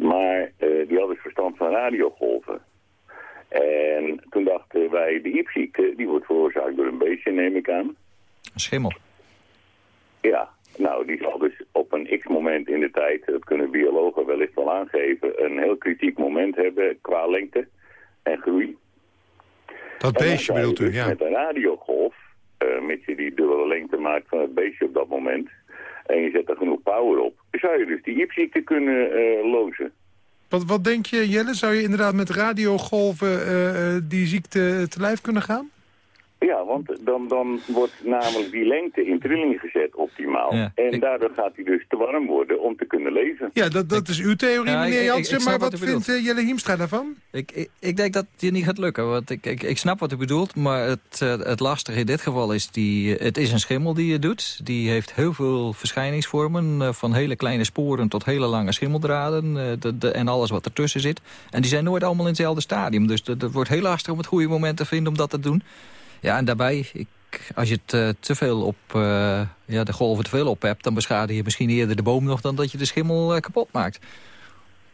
Maar uh, die had dus verstand van radiogolven. En toen dachten wij, de iepziekte, die wordt veroorzaakt door een beestje, neem ik aan. Een schimmel. Ja, nou, die zal dus op een x-moment in de tijd, dat kunnen biologen wellicht wel aangeven, een heel kritiek moment hebben qua lengte en groei. Dat En beestje bedoelt u, dus ja. Met een radiogolf, eh mits je die dubbele lengte maakt van het beestje op dat moment, en je zet er genoeg power op, zou je dus die iepziekte kunnen eh, lozen. Wat, wat denk je, Jelle? Zou je inderdaad met radiogolven eh, eh, die ziekte te lijf kunnen gaan? Ja, want dan, dan wordt namelijk die lengte in trilling gezet optimaal. Ja, en daardoor gaat hij dus te warm worden om te kunnen leven. Ja, dat, dat is uw theorie, Ja, meneer Jansen. Maar wat wat u bedoelt. vindt eh, Jelle Hiemstra daarvan? Ik, ik, ik denk dat het je niet gaat lukken. Want ik, ik, ik snap wat u bedoelt, maar het, eh, het lastige in dit geval is... Die, het is een schimmel die je doet. Die heeft heel veel verschijningsvormen. eh, van hele kleine sporen tot hele lange schimmeldraden. eh, de, de, en alles wat ertussen zit. En die zijn nooit allemaal in hetzelfde stadium. Dus dat wordt heel lastig om het goede moment te vinden om dat te doen. Ja, en daarbij... Ik, als je het eh, te veel op, eh, ja, de golven te veel op hebt... dan beschadig je misschien eerder de boom nog... dan dat je de schimmel eh, kapot maakt.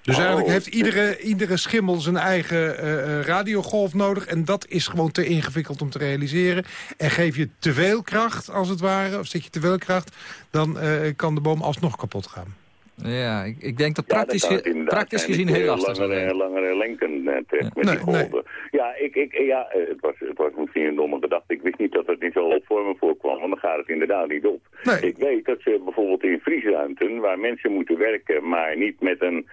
Dus Oh. eigenlijk heeft iedere, iedere schimmel zijn eigen eh, eh, radiogolf nodig. En dat is gewoon te ingewikkeld om te realiseren. En geef je te veel kracht, als het ware, of zet je te veel kracht... dan eh, kan de boom alsnog kapot gaan. Ja, ik, ik denk dat praktisch, praktisch gezien heel lastig zou langere, zijn. langere lengten eh, met Nee, die golven. Ja, ik, ik, ja het, was, het was misschien een domme gedachte. Ik wist niet dat het in zo'n opvormen voorkwam, want dan gaat het inderdaad niet op. Nee. Ik weet dat ze bijvoorbeeld in vriesruimten, waar mensen moeten werken, maar niet met een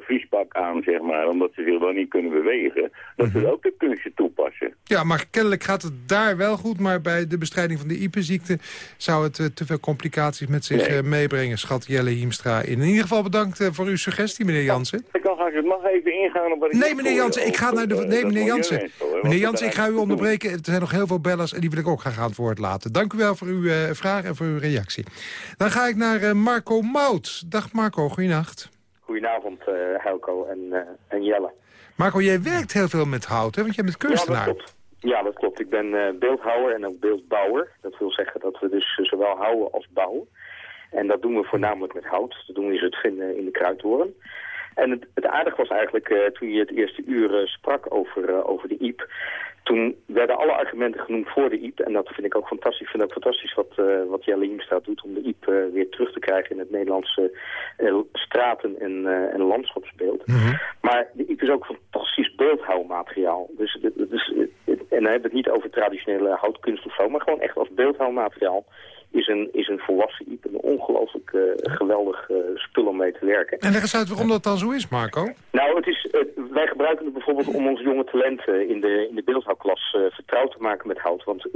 vriespak aan, zeg maar, omdat ze zich dan niet kunnen bewegen, dat ze ook de kunstje toepassen. Ja, maar kennelijk gaat het daar wel goed. Maar bij de bestrijding van de IPE-ziekte zou het eh, te veel complicaties met zich Nee. eh, meebrengen. Schat Jelle Hiemstra. In ieder geval bedankt voor uw suggestie, meneer Jansen. Ik kan het mag even ingaan op wat ik Nee, meneer Jansen, ik ga naar de... Nee, meneer Jansen. Meneer Jansen, ik ga u onderbreken. Er zijn nog heel veel bellers en die wil ik ook graag aan het woord laten. Dank u wel voor uw vraag en voor uw reactie. Dan ga ik naar Marco Mout. Dag Marco, goeienacht. Goedenavond, eh Helco en, eh, en Jelle. Marco, jij werkt heel veel met hout, hè? Want jij bent Ja, kunstenaar. dat klopt. Ja, dat klopt. Ik ben eh, beeldhouwer en ook beeldbouwer. Dat wil zeggen dat we dus zowel houden als bouwen. En dat doen we voornamelijk met hout. Dat doen we in Zutphen in de Kruidhoorn. En het, het aardige was eigenlijk, eh, toen je het eerste uur eh, sprak over, eh, over de IEP... toen werden alle argumenten genoemd voor de IEP. En dat vind ik ook fantastisch. Ik vind ook fantastisch wat, wat Jelle Hiemstra doet... om de IEP weer terug te krijgen in het Nederlandse straten- en, en landschapsbeeld. Maar de IEP is ook fantastisch beeldhouwmateriaal. Dus, het- en dan hebben we het niet over traditionele houtkunst of zo... maar gewoon echt als beeldhouwmateriaal is een, is een volwassen IEP een ongelooflijk eh, geweldig eh, spul om mee te werken. En leg eens uit waarom dat dan zo is, Marco. Nou, het is, eh, wij gebruiken het bijvoorbeeld om onze jonge talenten in de, in de beeldhouwklas vertrouwd te maken met hout. Want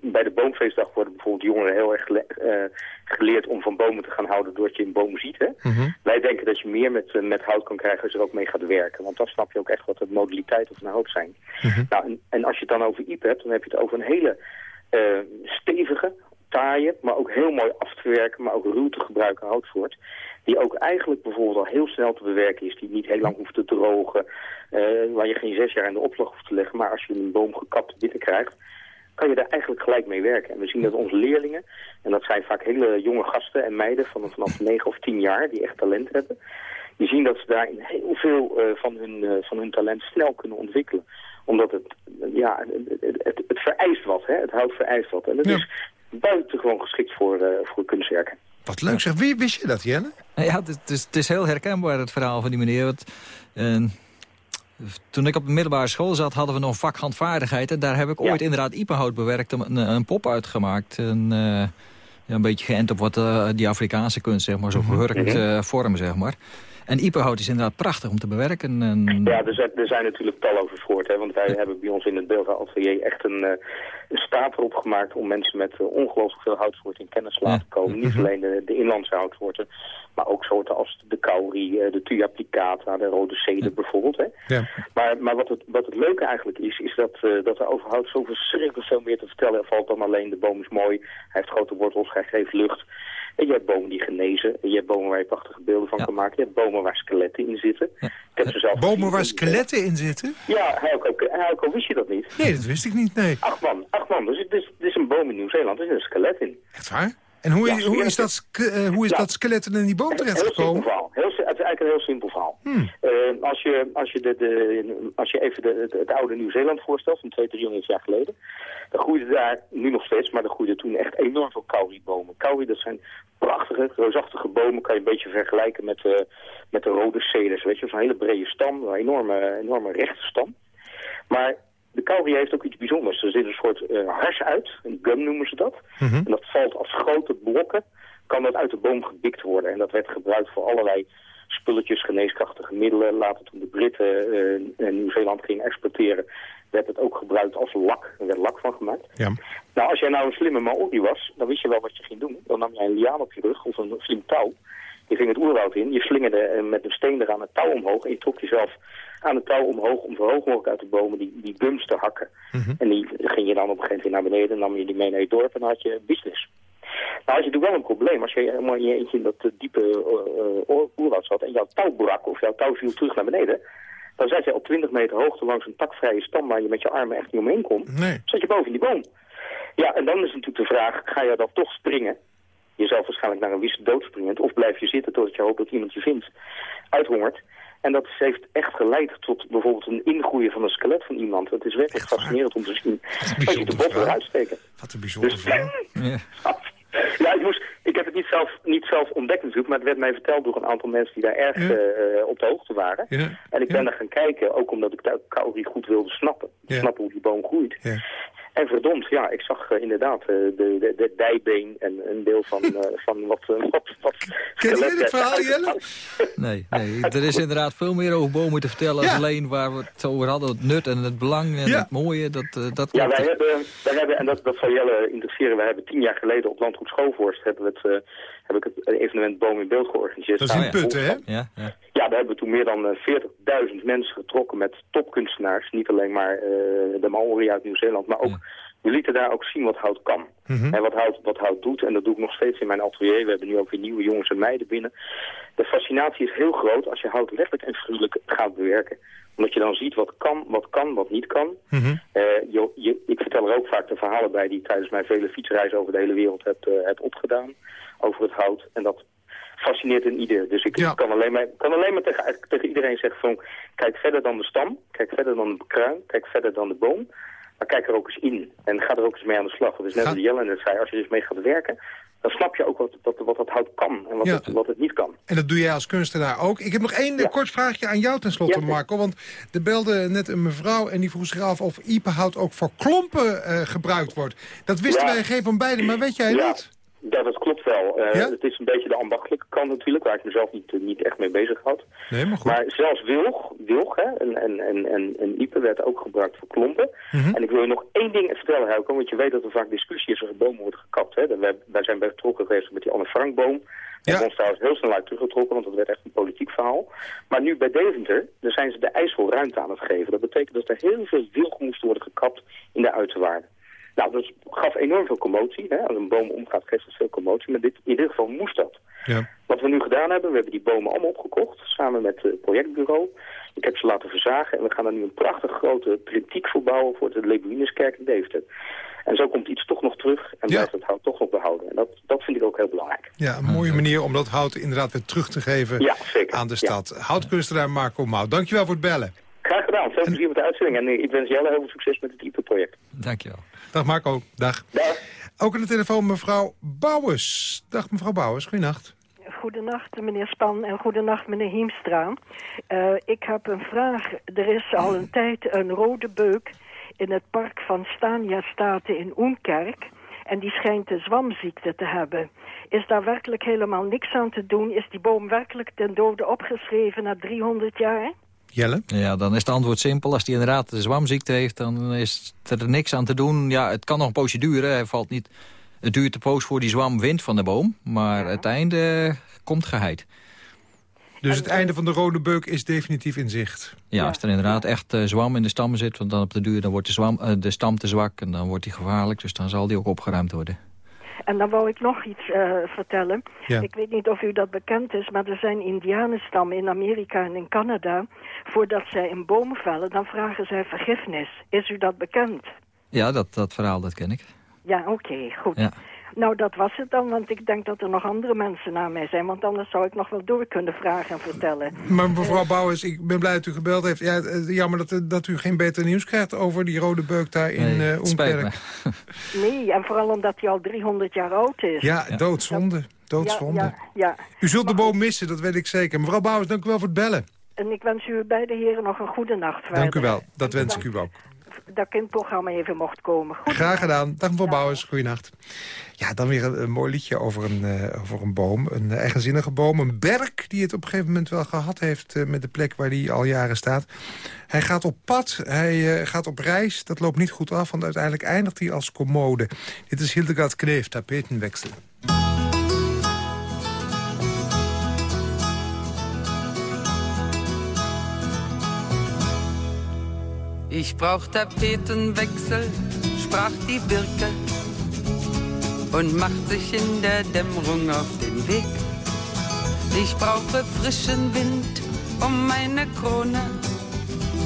bij de boomfeestdag worden bijvoorbeeld jongeren heel erg gele- geleerd om van bomen te gaan houden doordat je een boom ziet. Hè? Wij denken dat je meer met, met hout kan krijgen als je er ook mee gaat werken. Want dan snap je ook echt wat de modaliteiten van hout zijn. nou, en, en als je het dan over IEP hebt, dan heb je het over een hele stevige, taaie, maar ook heel mooi af te werken, maar ook ruw te gebruiken houtsoort. Die ook eigenlijk bijvoorbeeld al heel snel te bewerken is, die niet heel lang hoeft te drogen, eh, waar je geen zes jaar in de opslag hoeft te leggen. Maar als je een boom gekapt binnenkrijgt, kan je daar eigenlijk gelijk mee werken. En we zien dat onze leerlingen, en dat zijn vaak hele jonge gasten en meiden van vanaf 9 of 10 jaar, die echt talent hebben, die zien dat ze daarin heel veel eh, van, hun, eh, van hun talent snel kunnen ontwikkelen. Omdat het, ja, het, het, vereist wat, hè? het hout vereist wat. En het Ja. is buitengewoon geschikt voor, eh, voor kunstwerken. Wat leuk zeg. Wie wist je dat, Jelle? Nou Ja, het is, het is heel herkenbaar, het verhaal van die meneer. Want, eh, toen ik op de middelbare school zat, hadden we nog een vak handvaardigheid. En daar heb ik ooit inderdaad ipenhout bewerkt, een, een pop uitgemaakt. Een, eh, ja, een beetje geënt op wat eh, die Afrikaanse kunst, zeg maar, zo gehurkt eh, vorm, zeg maar. En ipenhout is inderdaad prachtig om te bewerken. En, Ja, er zijn, er zijn natuurlijk talloze voor hè, want wij hebben bij ons in het beeldhouwatelier echt een, eh, een stapel opgemaakt om mensen met eh, ongelooflijk veel houtsoorten in kennis te laten komen. Niet alleen de, de inlandse houtsoorten, maar ook soorten als de kaurie, eh, de tuya plicata, de rode ceder bijvoorbeeld. Hè. Ja. Maar, maar wat, het, wat het leuke eigenlijk is, is dat, eh, dat er over hout zo verschrikkelijk veel meer te vertellen valt dan alleen de boom is mooi, hij heeft grote wortels, hij geeft lucht. En je hebt bomen die genezen, en je hebt bomen waar je prachtige beelden van kan maken, je hebt bomen waar skeletten in zitten. Ik heb ze zelf Bomen waar skeletten in zitten? Ja, Helco, Helco, wist je dat niet? Nee, dat wist ik niet, nee. Ach man, ach man, dus het is, een boom in Nieuw-Zeeland, er zit een skelet in. Echt waar? En hoe, Ja, hoe, is, dat, eh, hoe is dat skelet in die boom Heel simpel terechtgekomen? verhaal. Heel, eigenlijk een heel simpel verhaal. Eh, als, je, als, je de, de, als je even de, het, het oude Nieuw-Zeeland voorstelt, van 200, 300 jaar geleden, dan groeide daar, nu nog steeds, maar dan groeide toen echt enorm veel kauribomen. Kauri, dat zijn prachtige, reusachtige bomen, kan je een beetje vergelijken met, eh, met de rode ceders, weet je. Zo'n hele brede stam, een enorme, enorme rechte stam. Maar de kauri heeft ook iets bijzonders. Er zit een soort eh, hars uit, een gum noemen ze dat. En dat valt als grote blokken, kan dat uit de boom gebikt worden. En dat werd gebruikt voor allerlei spulletjes, geneeskrachtige middelen. Later toen de Britten uh, Nieuw-Zeeland gingen exporteren, werd het ook gebruikt als lak. Er werd lak van gemaakt. Ja. Nou, als jij nou een slimme Maori was, dan wist je wel wat je ging doen. Dan nam je een liaan op je rug of een slim touw. Je ging het oerwoud in, je slingerde eh, met een steen eraan het touw omhoog... en je trok jezelf aan het touw omhoog om zo hoog mogelijk uit de bomen die, die gums te hakken. En die ging je dan op een gegeven moment naar beneden... nam je die mee naar je dorp en dan had je business. Nou, had je natuurlijk wel een probleem. Als je helemaal in je eentje in dat eh, diepe uh, oerwoud zat en jouw touw brak of jouw touw viel terug naar beneden... dan zat je op 20 meter hoogte langs een takvrije stam waar je met je armen echt niet omheen kon. Nee. Zat je boven in die boom. Ja, en dan is natuurlijk de vraag, ga je dan toch springen? Jezelf waarschijnlijk naar een wisse dood springend. Of blijf je zitten totdat je hoopt dat iemand je vindt, uithongert. En dat heeft echt geleid tot bijvoorbeeld een ingroeien van een skelet van iemand. Het is werkelijk fascinerend om te zien. Dat je de botten eruit steken. Wat een bijzonder Dus- verhaal. Ja, ik, moest, ik heb het niet zelf, niet zelf ontdekt natuurlijk, maar het werd mij verteld door een aantal mensen die daar erg Ja. eh, op de hoogte waren. Ja. En ik ben er gaan kijken, ook omdat ik de Kauri goed wilde snappen. Ja. Snappen hoe die boom groeit. En verdomd, ja, ik zag eh, inderdaad eh, de, de, de dijbeen en een deel van, eh, van wat, wat, wat Ken je skelet- dit verhaal, Jelle? Nee, nee, er is inderdaad veel meer over bomen te vertellen... Ja. alleen waar we het over hadden. Het nut en het belang en Ja. het mooie. Dat, eh, dat Ja, wij hebben, wij hebben en dat, dat zal Jelle interesseren, wij hebben tien jaar geleden op Landgoed Schoolvorst hebben we het, eh, heb ik het evenement Boom in Beeld georganiseerd. Dat is in Putten, hè? Ja, ja. Ja, daar hebben we toen meer dan eh, 40.000 mensen getrokken met topkunstenaars. Niet alleen maar eh, de Maori uit Nieuw-Zeeland, maar ook... We lieten daar ook zien wat hout kan. Mhm. En wat hout, wat hout doet. En dat doe ik nog steeds in mijn atelier. We hebben nu ook weer nieuwe jongens en meiden binnen. De fascinatie is heel groot als je hout letterlijk en figuurlijk gaat bewerken. Omdat je dan ziet wat kan, wat kan, wat niet kan. Mhm. Eh, je, je, ik vertel er ook vaak de verhalen bij die ik tijdens mijn vele fietsreizen over de hele wereld heb, eh, heb opgedaan. Over het hout. En dat fascineert een ieder. Dus ik Ja. kan alleen maar, kan alleen maar tegen, tegen iedereen zeggen van... kijk verder dan de stam, kijk verder dan de kruin, kijk verder dan de boom. Maar kijk er ook eens in en ga er ook eens mee aan de slag. Dus net als Jelle net zei, als je eens mee gaat werken... dan snap je ook wat, wat, wat dat hout kan en wat, Ja. het, wat het niet kan. En dat doe jij als kunstenaar ook. Ik heb nog één Ja. kort vraagje aan jou tenslotte. Marco. Want er belde net een mevrouw en die vroeg zich af of iepenhout ook voor klompen eh, gebruikt wordt. Dat wisten wij geen van beiden, maar weet jij dat? Ja, dat klopt wel. Eh, Ja? Het is een beetje de ambachtelijke kant natuurlijk, waar ik mezelf niet, eh, niet echt mee bezig had. Nee, maar goed. Maar zelfs wilg, wilg hè, en, en, en, en, en iepen werd ook gebruikt voor klompen. Mhm. En ik wil je nog één ding vertellen, Helco, want je weet dat er vaak discussie is als er bomen worden gekapt. Hè. Wij, wij zijn betrokken geweest met die Anne Frankboom. Ja. hebben ons trouwens heel snel uit teruggetrokken, want dat werd echt een politiek verhaal. Maar nu bij Deventer, daar zijn ze de IJssel ruimte aan het geven. Dat betekent dat er heel veel wilg moest worden gekapt in de uiterwaarden. Nou, dat gaf enorm veel commotie. Hè. Als een boom omgaat, geeft dat veel commotie. Maar dit, in dit geval moest dat. Ja. Wat we nu gedaan hebben, we hebben die bomen allemaal opgekocht, samen met het projectbureau. Ik heb ze laten verzagen en we gaan er nu een prachtig grote triptiek voor bouwen voor de Lebuinuskerk in Deventer. En zo komt iets toch nog terug en Ja. blijft het hout toch nog behouden. En dat, dat vind ik ook heel belangrijk. Ja, een mooie manier om dat hout inderdaad weer terug te geven Ja, zeker. aan de Ja. stad. Houtkunstenaar Marco Mouw, dankjewel voor het bellen. Graag gedaan. Veel plezier met de uitzending. En eh, ik wens Jelle heel veel succes met het IPE-project. Dankjewel. Dag Marco, dag. Dag. Ook aan de telefoon mevrouw Bouwers. Dag mevrouw Bouwers, goeienacht. Goedenacht, meneer Span en goedenacht, meneer Hiemstra. Eh, ik heb een vraag. Er is al een tijd een rode beuk in het park van Stania Staten in Oenkerk. En die schijnt de zwamziekte te hebben. Is daar werkelijk helemaal niks aan te doen? Is die boom werkelijk ten dode opgeschreven na 300 jaar? Jelle? Ja, dan is het antwoord simpel. Als hij inderdaad de zwamziekte heeft, dan is er niks aan te doen. Ja, het kan nog een poosje duren. Hij valt niet... Het duurt een poos voor die zwam wint van de boom. Maar het einde komt geheid. Dus het einde van de rode beuk is definitief in zicht. Ja, als er inderdaad echt eh, zwam in de stammen zit... want dan op de duur dan wordt de, zwam, eh, de stam te zwak en dan wordt die gevaarlijk. Dus dan zal die ook opgeruimd worden. En dan wou ik nog iets eh, vertellen. Ja. Ik weet niet of u dat bekend is, maar er zijn indianenstammen in Amerika en in Canada. Voordat zij een boom vellen, dan vragen zij vergiffenis. Is u dat bekend? Ja, dat, dat verhaal, dat ken ik. Ja, oké, goed. Ja. Nou, dat was het dan, want ik denk dat er nog andere mensen na mij zijn. Want anders zou ik nog wel door kunnen vragen en vertellen. Maar mevrouw Bouwers, ik ben blij dat u gebeld heeft. Ja, eh, jammer dat, eh, dat u geen beter nieuws krijgt over die rode beuk daar in Nee, eh. Nee, en vooral omdat hij al 300 jaar oud is. Ja, doodzonde. Doodzonde. Ja, ja, ja. U zult de boom missen, dat weet ik zeker. Mevrouw Bouwers, dank u wel voor het bellen. En ik wens u beide heren nog een goede nacht verder. Dank u wel, dat wens ik u ook. Dat ik in het programma even mocht komen. Goed. Graag gedaan. Dag mevrouw Bouwers, goeienacht. Ja, dan weer een, een mooi liedje over een, eh, over een boom. Een eigenzinnige boom. Een berk die het op een gegeven moment wel gehad heeft... eh, met de plek waar hij al jaren staat. Hij gaat op pad, hij eh, gaat op reis. Dat loopt niet goed af, want uiteindelijk eindigt hij als commode. Dit is Hildegard Kneef, tapetenwechsel. Ich brauch Tapetenwechsel, sprach die Birke und macht sich in der Dämmerung auf den Weg. Ich brauche frischen Wind um meine Krone.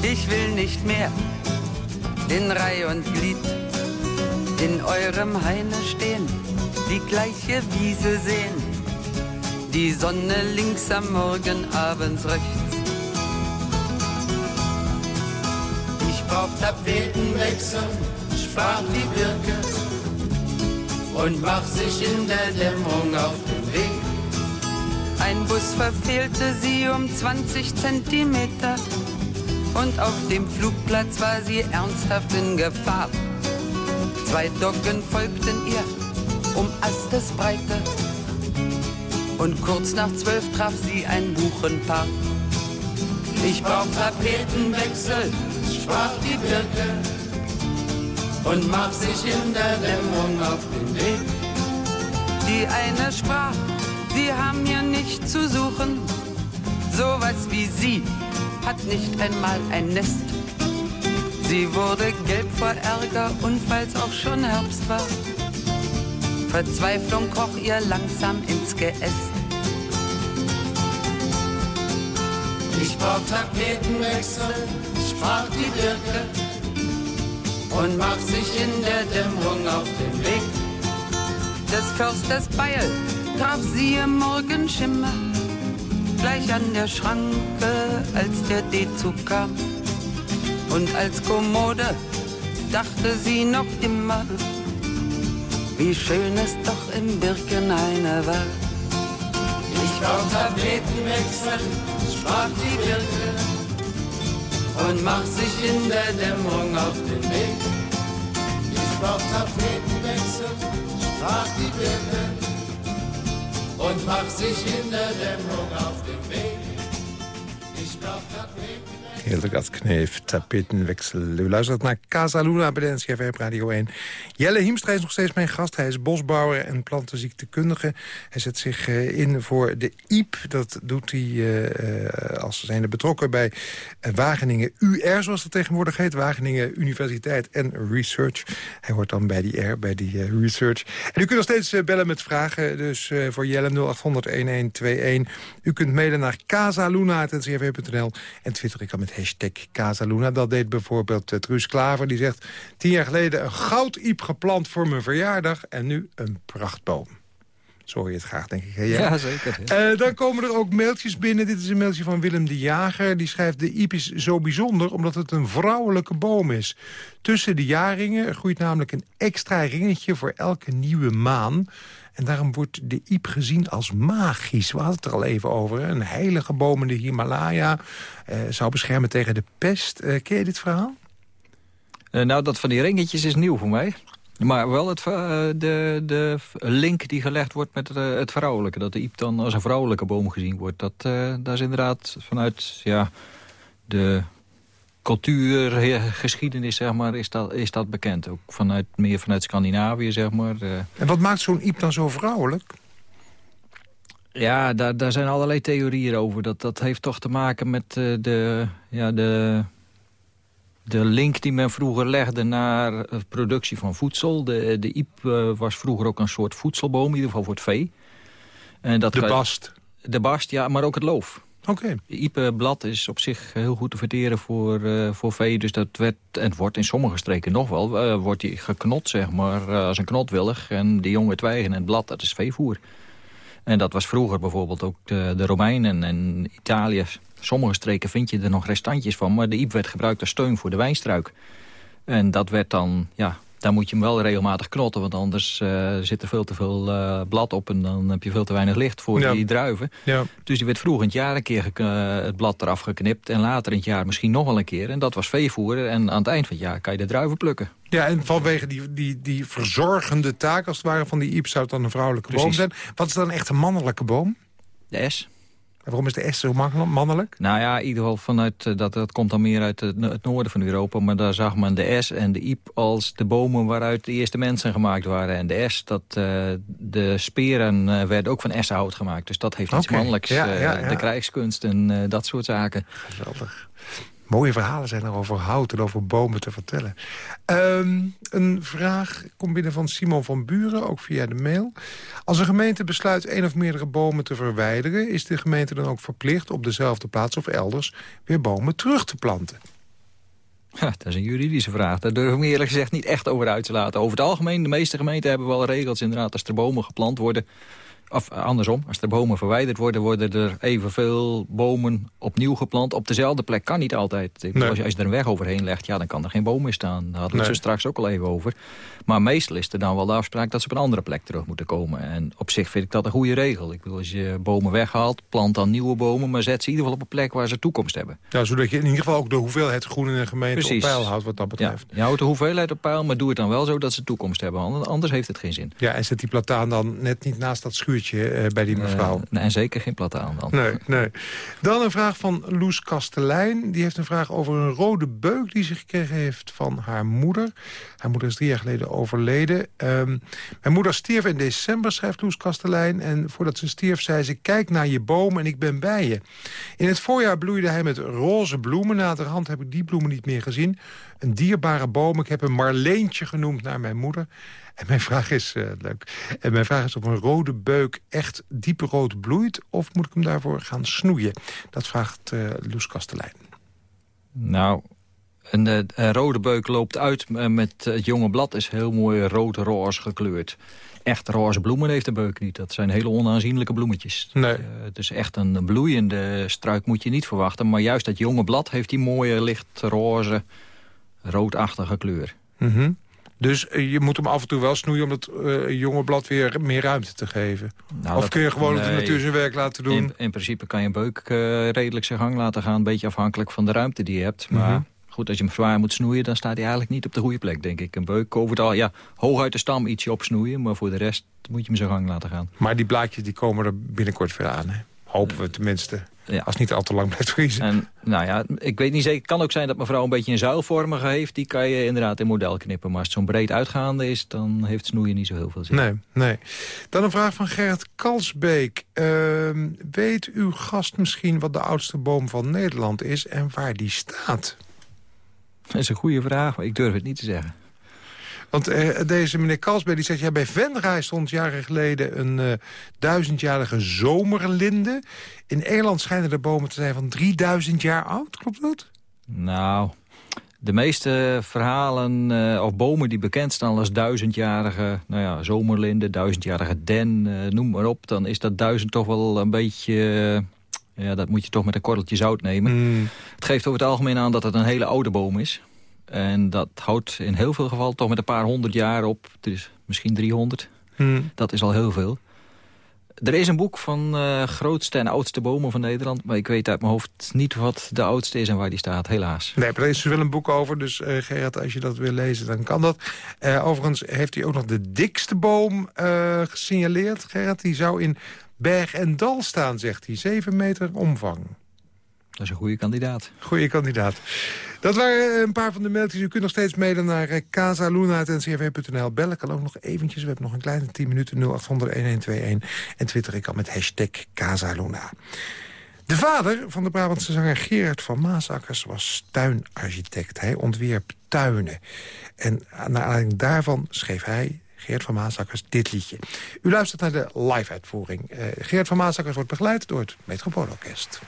Ich will nicht mehr in Reih und Glied in eurem Haine stehen, die gleiche Wiese sehen. Die Sonne links am Morgen, abends rechts. Brauch Tapetenwechsel, sprach die Birke und macht sich in der Dämmerung auf den Weg. Ein Bus verfehlte sie um 20 Zentimeter und auf dem Flugplatz war sie ernsthaft in Gefahr. Zwei Doggen folgten ihr um Astesbreite und kurz nach zwölf traf sie ein Buchenpaar. Ich brauch Tapetenwechsel, sprach die Birke und macht sich in der Dämmerung auf den Weg. Die eine sprach, sie haben hier nicht zu suchen. Sowas wie sie hat nicht einmal ein Nest. Sie wurde gelb vor Ärger und weil's auch schon Herbst war. Verzweiflung kroch ihr langsam ins Geäst. Ich brauch Tapetenwechsel, sprach die Birke und macht sich in der Dämmerung auf den Weg. Des Försters Beil traf sie im Morgenschimmer, gleich an der Schranke, als der D-Zug kam. Und als Kommode dachte sie noch immer, wie schön es doch im Birkenhaine war. Ich brauch Tapetenwechsel, sprach die Birke und macht sich in der Dämmerung auf den Weg. Ich brauch Tapetenwechsel, sprach die Birke und macht sich in der Dämmerung auf den Weg. Ich brauch Tapetenwechsel. Hildegard Kneef, tapetenwechsel. U luistert naar Casa Luna bij Radio 1. Jelle Hiemstra is nog steeds mijn gast. Hij is bosbouwer en plantenziektekundige. Hij zet zich eh, in voor de IEP. Dat doet hij eh, eh, als zijnde betrokken bij Wageningen UR, zoals het tegenwoordig heet. Wageningen Universiteit en Research. Hij hoort dan bij die R, bij die Research. En u kunt nog steeds bellen met vragen. Dus voor Jelle 0800-1121. U kunt mailen naar casaluna.ncrv.nl. En twitter ik kan met hashtag Casaluna. Dat deed bijvoorbeeld uh, Truus Klaver. Die zegt, tien jaar geleden een goudiep geplant voor mijn verjaardag. En nu een prachtboom. Zo je het graag, denk ik. Hè? Ja, zeker. ja. Eh, dan komen er ook mailtjes binnen. Dit is een mailtje van Willem de Jager. Die schrijft, de iep is zo bijzonder omdat het een vrouwelijke boom is. Tussen de jaringen groeit namelijk een extra ringetje voor elke nieuwe maan. En daarom wordt de iep gezien als magisch. We hadden het er al even over. Een heilige boom in de Himalaya. eh, zou beschermen tegen de pest. Eh, ken je dit verhaal? Eh, nou, dat van die ringetjes is nieuw voor mij. Maar wel het, eh, de, de link die gelegd wordt met eh, het vrouwelijke. Dat de iep dan als een vrouwelijke boom gezien wordt. Dat, dat is inderdaad vanuit ja, de cultuur, eh, geschiedenis, zeg maar, is dat, is dat bekend. Ook vanuit, meer vanuit Scandinavië, zeg maar. eh. En wat maakt zo'n iep dan zo vrouwelijk? Ja, daar, daar zijn allerlei theorieën over. Dat, dat heeft toch te maken met eh, de, ja, de, de link die men vroeger legde naar productie van voedsel. De, de iep was vroeger ook een soort voedselboom, in ieder geval voor het vee. En dat De bast. De bast, ja, maar ook het loof. Oké. Iepenblad is op zich heel goed te verteren voor, uh, voor vee. Dus dat werd, en wordt in sommige streken nog wel, uh, wordt die geknot, zeg maar, uh, als een knotwillig. En die jonge twijgen en het blad, dat is veevoer. En dat was vroeger bijvoorbeeld ook de, de Romeinen en Italië. Sommige streken vind je er nog restantjes van. Maar de iep werd gebruikt als steun voor de wijnstruik. En dat werd dan ja, daar moet je hem wel regelmatig knotten, want anders uh, zit er veel te veel uh, blad op... en dan heb je veel te weinig licht voor die druiven. Ja. Dus die werd vroeg in het jaar een keer uh, het blad eraf geknipt... en later in het jaar misschien nog wel een keer. En dat was veevoeren en aan het eind van het jaar kan je de druiven plukken. Ja, en vanwege die, die, die verzorgende taak als het ware van die iep... zou het dan een vrouwelijke boom zijn. Wat is dan echt een mannelijke boom? De S. En waarom is de S zo mannelijk? Nou ja, in ieder geval vanuit, dat, dat komt dan meer uit het, het, noorden van Europa. Maar daar zag men de S en de Iep als de bomen waaruit de eerste mensen gemaakt waren. En de S, dat, uh, de speren uh, werden ook van essenhout gemaakt. Dus dat heeft iets okay. mannelijks. Ja, ja, ja. De krijgskunst en dat soort zaken. Geweldig. Mooie verhalen zijn er over hout en over bomen te vertellen. Um, een vraag komt binnen van Simon van Buren, ook via de mail. Als een gemeente besluit één of meerdere bomen te verwijderen... is de gemeente dan ook verplicht op dezelfde plaats of elders... weer bomen terug te planten? Dat is een juridische vraag. Daar durf ik me eerlijk gezegd niet echt over uit te laten. Over het algemeen, de meeste gemeenten hebben wel regels inderdaad... als er bomen geplant worden of andersom, als er bomen verwijderd worden... worden er evenveel bomen opnieuw geplant. Op dezelfde plek kan niet altijd. Nee. Als, je, als je er een weg overheen legt, ja, dan kan er geen boom meer staan. Daar hadden we het nee. zo straks ook al even over. Maar meestal is er dan wel de afspraak dat ze op een andere plek terug moeten komen. En op zich vind ik dat een goede regel. Ik bedoel, als je bomen weghaalt, plant dan nieuwe bomen... maar zet ze in ieder geval op een plek waar ze toekomst hebben. Ja, zodat je in ieder geval ook de hoeveelheid groen in een gemeente Precies. op peil houdt wat dat betreft. Ja, je houdt de hoeveelheid op peil, maar doe het dan wel zo dat ze toekomst hebben. Anders heeft het geen zin. Ja, en zet die plataan dan net niet naast dat schuurtje uh, bij die mevrouw. Nee, en zeker geen plataan dan. Nee, nee. Dan een vraag van Loes Kastelein. Die heeft een vraag over een rode beuk die ze gekregen heeft van haar moeder. Haar moeder is drie jaar geleden overleden. Um, mijn moeder stierf in december, schrijft Loes Kastelein. En voordat ze stierf zei ze, kijk naar je boom en ik ben bij je. In het voorjaar bloeide hij met roze bloemen. Naderhand heb ik die bloemen niet meer gezien. Een dierbare boom. Ik heb hem Marleentje genoemd naar mijn moeder. En mijn vraag is, uh, leuk. En mijn vraag is of een rode beuk echt diepe rood bloeit... of moet ik hem daarvoor gaan snoeien? Dat vraagt uh, Loes Kastelein. Nou, een, een, rode beuk loopt uit met het jonge blad. is heel mooi rood-roze gekleurd. Echt roze bloemen heeft de beuk niet. Dat zijn hele onaanzienlijke bloemetjes. Nee. Uh, het is echt een bloeiende struik moet je niet verwachten. Maar juist dat jonge blad heeft die mooie licht roze, roodachtige kleur. Mm -hmm. Dus je moet hem af en toe wel snoeien om het uh, jonge blad weer meer ruimte te geven. Nou, of kun je gewoon nee, de natuur zijn werk laten doen? In, in principe kan je een beuk uh, redelijk zijn gang laten gaan. Een beetje afhankelijk van de ruimte die je hebt. Maar mm -hmm. goed, als je hem zwaar moet snoeien... dan staat hij eigenlijk niet op de goede plek, denk ik. Een beuk over het al, ja, hooguit de stam ietsje opsnoeien... maar voor de rest moet je hem zijn gang laten gaan. Maar die blaadjes die komen er binnenkort weer aan, hè? Hopen we tenminste. Ja. Als het niet al te lang blijft vriezen. En, nou ja, ik weet niet zeker. Het kan ook zijn dat mevrouw een beetje een zuilvormige heeft. Die kan je inderdaad in model knippen. Maar als het zo'n breed uitgaande is, dan heeft snoeien niet zo heel veel zin. Nee, nee. Dan een vraag van Gerrit Kalsbeek. Uh, weet uw gast misschien wat de oudste boom van Nederland is en waar die staat? Dat is een goede vraag, maar ik durf het niet te zeggen. Want uh, deze meneer Kalsbeek die zegt... Ja, bij Venray stond jaren geleden een uh, duizendjarige zomerlinde. In Engeland schijnen er bomen te zijn van 3000 jaar oud. Klopt dat? Nou, de meeste verhalen uh, of bomen die bekend staan als duizendjarige nou ja, zomerlinde, duizendjarige den, noem maar op. Dan is dat duizend toch wel een beetje... ja, dat moet je toch met een korreltje zout nemen. Mm. Het geeft over het algemeen aan dat het een hele oude boom is. En dat houdt in heel veel gevallen toch met een paar honderd jaar op. Dus misschien 300. Hmm. Dat is al heel veel. Er is een boek van uh, grootste en oudste bomen van Nederland. Maar ik weet uit mijn hoofd niet wat de oudste is en waar die staat, helaas. Nee, maar er is wel een boek over. Dus uh, Gerard, als je dat wil lezen, dan kan dat. Uh, overigens heeft hij ook nog de dikste boom gesignaleerd. Gerard, die zou in Berg en Dal staan, zegt hij. Zeven meter omvang. Dat is een goede kandidaat. Goede kandidaat. Dat waren een paar van de mailtjes. U kunt nog steeds mailen naar uh, casaluna.ncrv.nl. Bellen kan ook nog eventjes. We hebben nog een kleine 10 minuten 0800-1121. En twitter ik al met hashtag Casaluna. De vader van de Brabantse zanger Gerard van Maasakkers was tuinarchitect. Hij ontwierp tuinen. En naar aanleiding daarvan schreef hij Geert van Maasakkers dit liedje. U luistert naar de live-uitvoering. Uh, Geert van Maasakkers wordt begeleid door het Metropoolorkest.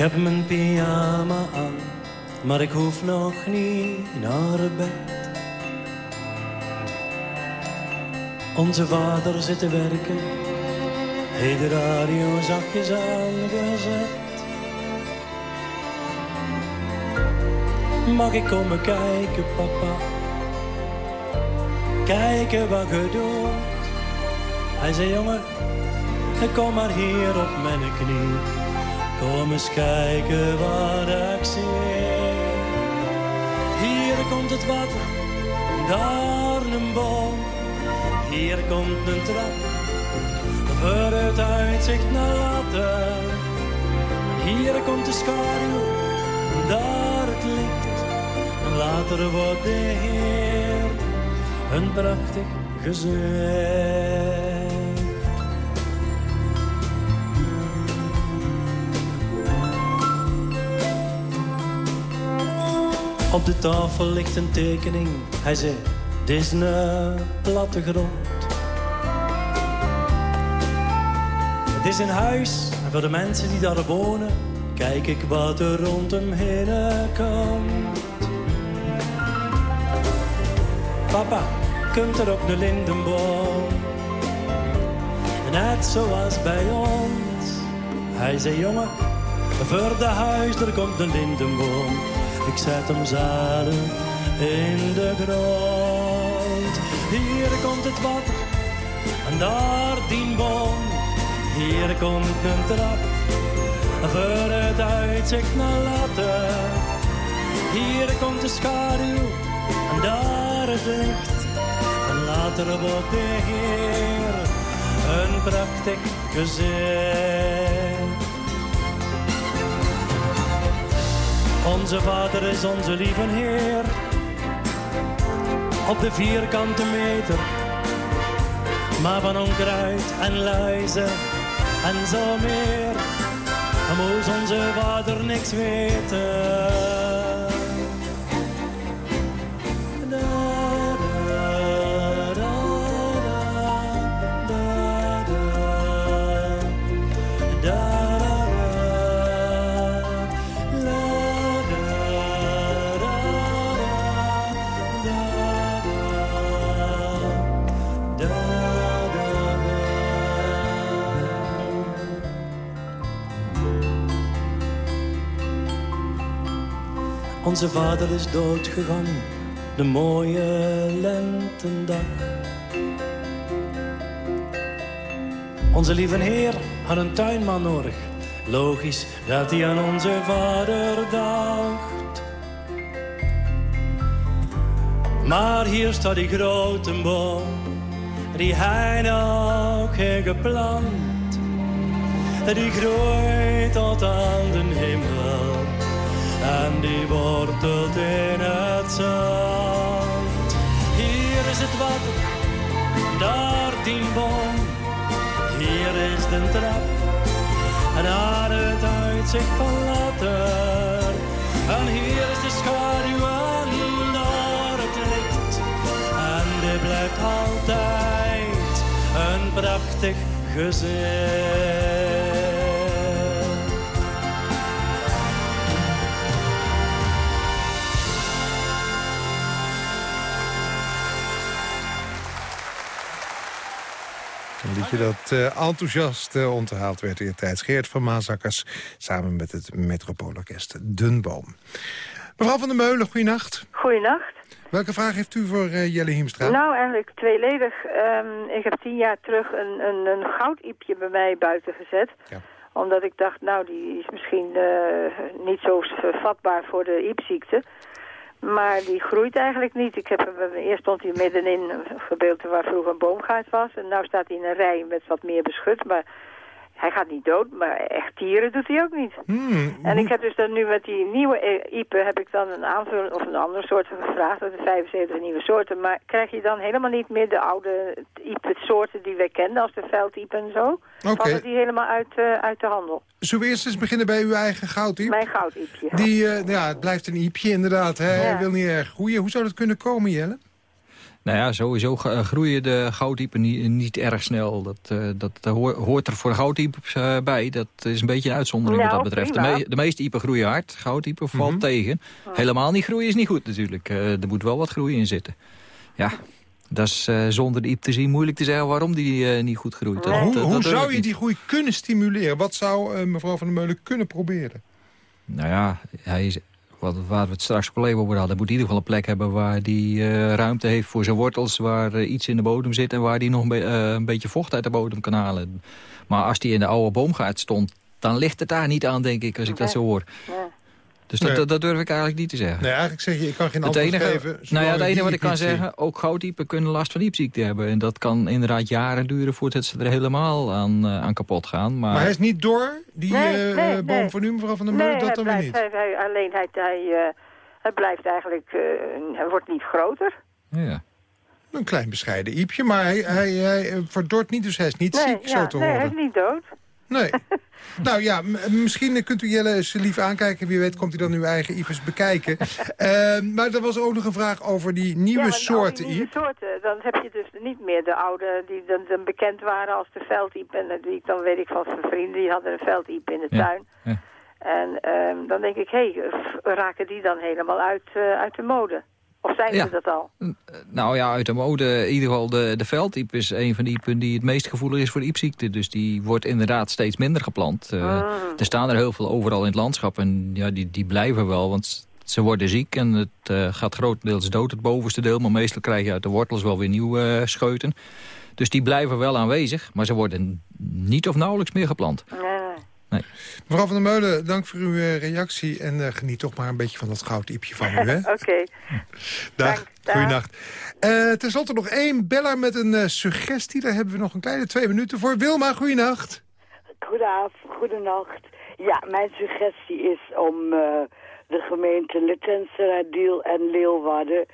Heb mijn pyjama aan, maar ik hoef nog niet naar bed. Onze vader zit te werken, heeft de radio zachtjes aangezet. Mag ik komen kijken, papa? Kijken wat je doet. Hij zei, jongen, kom maar hier op mijn knie. Kom eens kijken wat ik zie. Hier komt het water, daar een boom. Hier komt een trap, voor het uitzicht naar later. Hier komt de schaduw, daar het licht. Later wordt de Heer een prachtig gezicht. Op de tafel ligt een tekening. Hij zei, dit is een plattegrond. Het is een huis en voor de mensen die daar wonen... kijk ik wat er rond hem heen komt. Papa, komt er ook een lindenboom? Net zoals bij ons. Hij zei, jongen, voor de huis er komt een lindenboom. Ik zet hem zelf in de grond. Hier komt het water en daar die boom. Hier komt een trap voor het uitzicht naar later. Hier komt de schaduw en daar het licht. En later wordt de Heer een prachtig gezicht. Onze Vader is onze lieve Heer. Op de vierkante meter. Maar van onkruid en luizen en zo meer. Moest onze Vader niks weten. Onze vader is doodgegaan, de mooie lentendag. Onze lieve Heer had een tuinman nodig. Logisch dat hij aan onze vader dacht. Maar hier staat die grote boom, die hij nog heeft geplant. Die groeit tot aan de hemel en die wortelt in het zand. Hier is het water, daar die boom, hier is de trap, aan het uitzicht van later. En hier is de schaduw en daar het licht, en dit blijft altijd een prachtig gezicht. Liedje dat uh, enthousiast uh, onthaald werd eertijds. Geert van Maasakkers samen met het Metropoolorkest Dunboom. Mevrouw van der Meulen, goeienacht. Goeienacht. Welke vraag heeft u voor uh, Jelle Hiemstra? Nou, eigenlijk tweeledig. Um, ik heb tien jaar terug een, een, een goudiepje bij mij buiten gezet. Ja. Omdat ik dacht, nou, die is misschien niet zo vatbaar voor de iepziekte. Maar die groeit eigenlijk niet. Ik heb hem, eerst stond hij middenin een gedeelte waar vroeger een boomgaard was. En nu staat hij in een rij met wat meer beschut. Maar hij gaat niet dood, maar echt tieren doet hij ook niet. Hmm. En ik heb dus dan nu met die nieuwe IPE heb ik dan een aanvulling of een andere soort gevraagd. Dat de 75 nieuwe soorten. Maar krijg je dan helemaal niet meer de oude IPE soorten die wij kenden als de veldIPE en zo? Vallen die helemaal uit, uh, uit de handel? Zullen we eerst eens beginnen bij uw eigen goudiep? Mijn goudiepje. Die, uh, ja, het blijft een iepje inderdaad. Hè? Ja. Hij wil niet erg groeien. Hoe zou dat kunnen komen, Jelle? Nou ja, sowieso eh, groeien de goudiepen niet, niet erg snel. Dat, eh, dat, dat hoor- hoort er voor gouddiepers eh, bij. Dat is een beetje een uitzondering wat Nou, dat betreft. De, prima. me- de meeste iepen groeien hard, goudiepen valt Mhm. tegen. Helemaal niet groeien is niet goed natuurlijk. Eh, er moet wel wat groei in zitten. Ja, dat is eh, zonder de iep te zien moeilijk te zeggen waarom die eh, niet goed groeit. Dat- hoe dat- hoe zou je niet. die groei kunnen stimuleren? Wat zou eh, mevrouw Van der Meulen kunnen proberen? Nou ja, hij is, wat, waar we het straks even over hadden... moet in ieder geval een plek hebben waar die eh, ruimte heeft voor zijn wortels... waar eh, iets in de bodem zit en waar die nog be- eh, een beetje vocht uit de bodem kan halen. Maar als die in de oude boomgaard stond... dan ligt het daar niet aan, denk ik, als ik dat zo hoor. Dus dat, Nee. dat, dat durf ik eigenlijk niet te zeggen. Nee, eigenlijk zeg je, ik kan geen Het antwoord enige, geven. nou ja, het enige wat ik kan zie. zeggen, ook gouddiepen kunnen last van diepziekte hebben. En dat kan inderdaad jaren duren voordat ze er helemaal aan, eh, aan kapot gaan. Maar, Maar hij is niet door, die Nee, eh, nee, boom nee. van u, mevrouw Van der Nee, Meulen? dat hij dan weer blijft, niet. hij, hij- alleen hij, hij, eh, hij blijft eigenlijk, eh, hij wordt niet groter. ja. Een klein bescheiden iepje, maar hij, hij, hij eh, verdort niet, dus hij is niet nee, ziek, ja, zo te nee, hij is niet dood. Nee. nou ja, misschien kunt u Jelle eens lief aankijken. Wie weet komt u dan uw eigen ipes bekijken. Eh, maar er was ook nog een vraag over die nieuwe ja, soorten die nieuwe soorten, dan heb je dus niet meer de oude die dan, dan bekend waren als de veldiep. En die dan weet ik van mijn vrienden, die hadden een veldiep in de Ja, tuin. ja. En ehm, dan denk ik, hé, hey, raken die dan helemaal uit, eh, uit de mode? Of zijn Ja. ze dat al? Nou ja, uit de mode, in ieder geval de, de veldtype is een van die iepen die het meest gevoelig is voor de iepziekte. Dus die wordt inderdaad steeds minder geplant. Eh, Ah. Er staan er heel veel overal in het landschap en ja, die, die blijven wel, want ze worden ziek en het eh, gaat grotendeels dood, het bovenste deel. Maar meestal krijg je uit de wortels wel weer nieuwe eh, scheuten. Dus die blijven wel aanwezig, maar ze worden niet of nauwelijks meer geplant. Nee, nee. Mevrouw Van der Meulen, dank voor uw eh, reactie. En eh, geniet toch maar een beetje van dat goudiepje van u, hè? Oké. Dag, goeienacht. Eh Ten slotte nog één beller met een suggestie. Daar hebben we nog een kleine twee minuten voor. Wilma, goeienacht. Goedenavond, goedenacht. Ja, mijn suggestie is om eh, de gemeente Littense, en Leeuwarden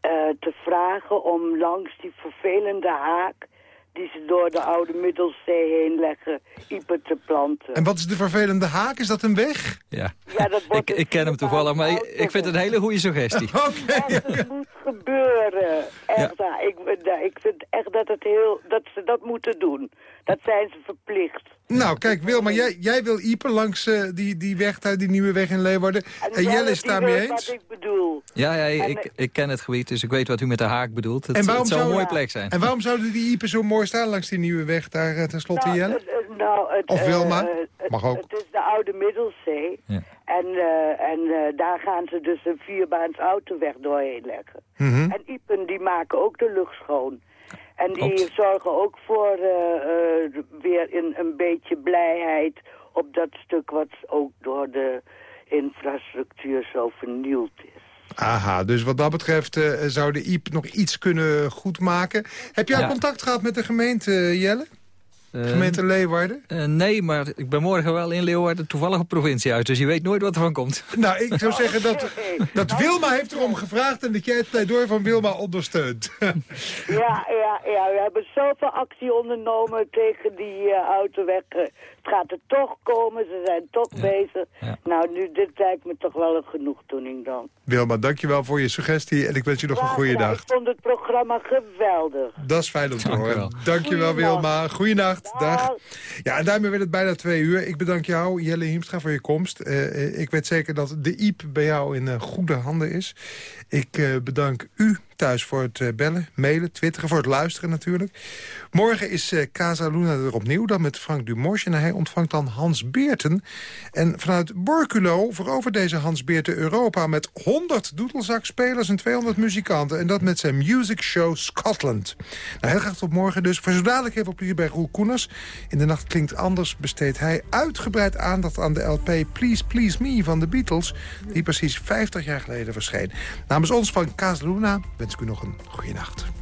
eh, te vragen om langs die vervelende haak die ze door de oude Middelzee heen leggen, iepen te planten. En wat is de vervelende haak? Is dat een weg? Ja, Ja, dat wordt ik, ik ken hem toevallig, maar ik, ik vind het een hele goede suggestie. Het moet gebeuren. Echt waar. Ik, nou, ik vind echt dat, het heel, dat ze dat moeten doen. Dat zijn ze verplicht. Nou, kijk, Wilma, jij, jij wil iepen langs eh, die, die weg, daar, die nieuwe weg in Leeuwarden. En Jelle is het daarmee weet eens. wat ik bedoel. Ja, ja En, ik, ik ken het gebied, dus ik weet wat u met de haak bedoelt. Het, En waarom, het zou een mooie plek zijn. en waarom zouden die iepen zo mooi staan langs die nieuwe weg daar eh, tenslotte, Nou, Jelle? nou, het, Of eh, Wilma? het- Mag ook. Het is de oude Middelzee. Ja. En, eh, en daar gaan ze dus een vierbaans autoweg doorheen leggen. Mhm. En iepen die maken ook de lucht schoon. En die Klopt. zorgen ook voor eh, eh, weer een, een beetje blijheid op dat stuk wat ook door de infrastructuur zo vernield is. Aha, dus wat dat betreft eh, zou de iep nog iets kunnen goedmaken. Heb jij Ja. contact gehad met de gemeente, Jelle? Eh, Gemeente Leeuwarden? eh, nee, maar ik ben morgen wel in Leeuwarden toevallig op provinciehuis. Dus je weet nooit wat er van komt. Nou, ik zou zeggen dat, dat Wilma heeft erom gevraagd... en dat jij het pleidooi van Wilma ondersteunt. Ja, ja, ja, we hebben zoveel actie ondernomen tegen die eh, autoweg. Het gaat er toch komen, ze zijn toch bezig. Nou, nu, dit lijkt me toch wel een genoegdoening dan. Wilma, dankjewel voor je suggestie en ik wens je nog een goede Ja, dag. Ik vond het programma geweldig. Dat is fijn om te horen. wel. Dankjewel. Wilma. Goeienacht. Dag. Ja, en daarmee werd het bijna twee uur. Ik bedank jou, Jelle Hiemstra, voor je komst. Eh, eh, ik weet zeker dat de IEP bij jou in eh, goede handen is. Ik bedank u thuis voor het eh, bellen, mailen, twitteren, voor het luisteren natuurlijk. Morgen is eh, Casa Luna er opnieuw, dan met Frank Dumors. En hij ontvangt dan Hans Beerten. En vanuit Borculo verovert deze Hans Beerten Europa... met 100 doedelzakspelers en 200 muzikanten. En dat met zijn Music Show Scotland. Nou, heel graag tot morgen dus. Voor zo dadelijk even opnieuw bij Roel Koeners. In de nacht klinkt anders besteedt hij uitgebreid aandacht aan de LP Please Please Me van de Beatles... die precies 50 jaar geleden verscheen. Namens ons van Casa Luna wens ik u nog een goede nacht.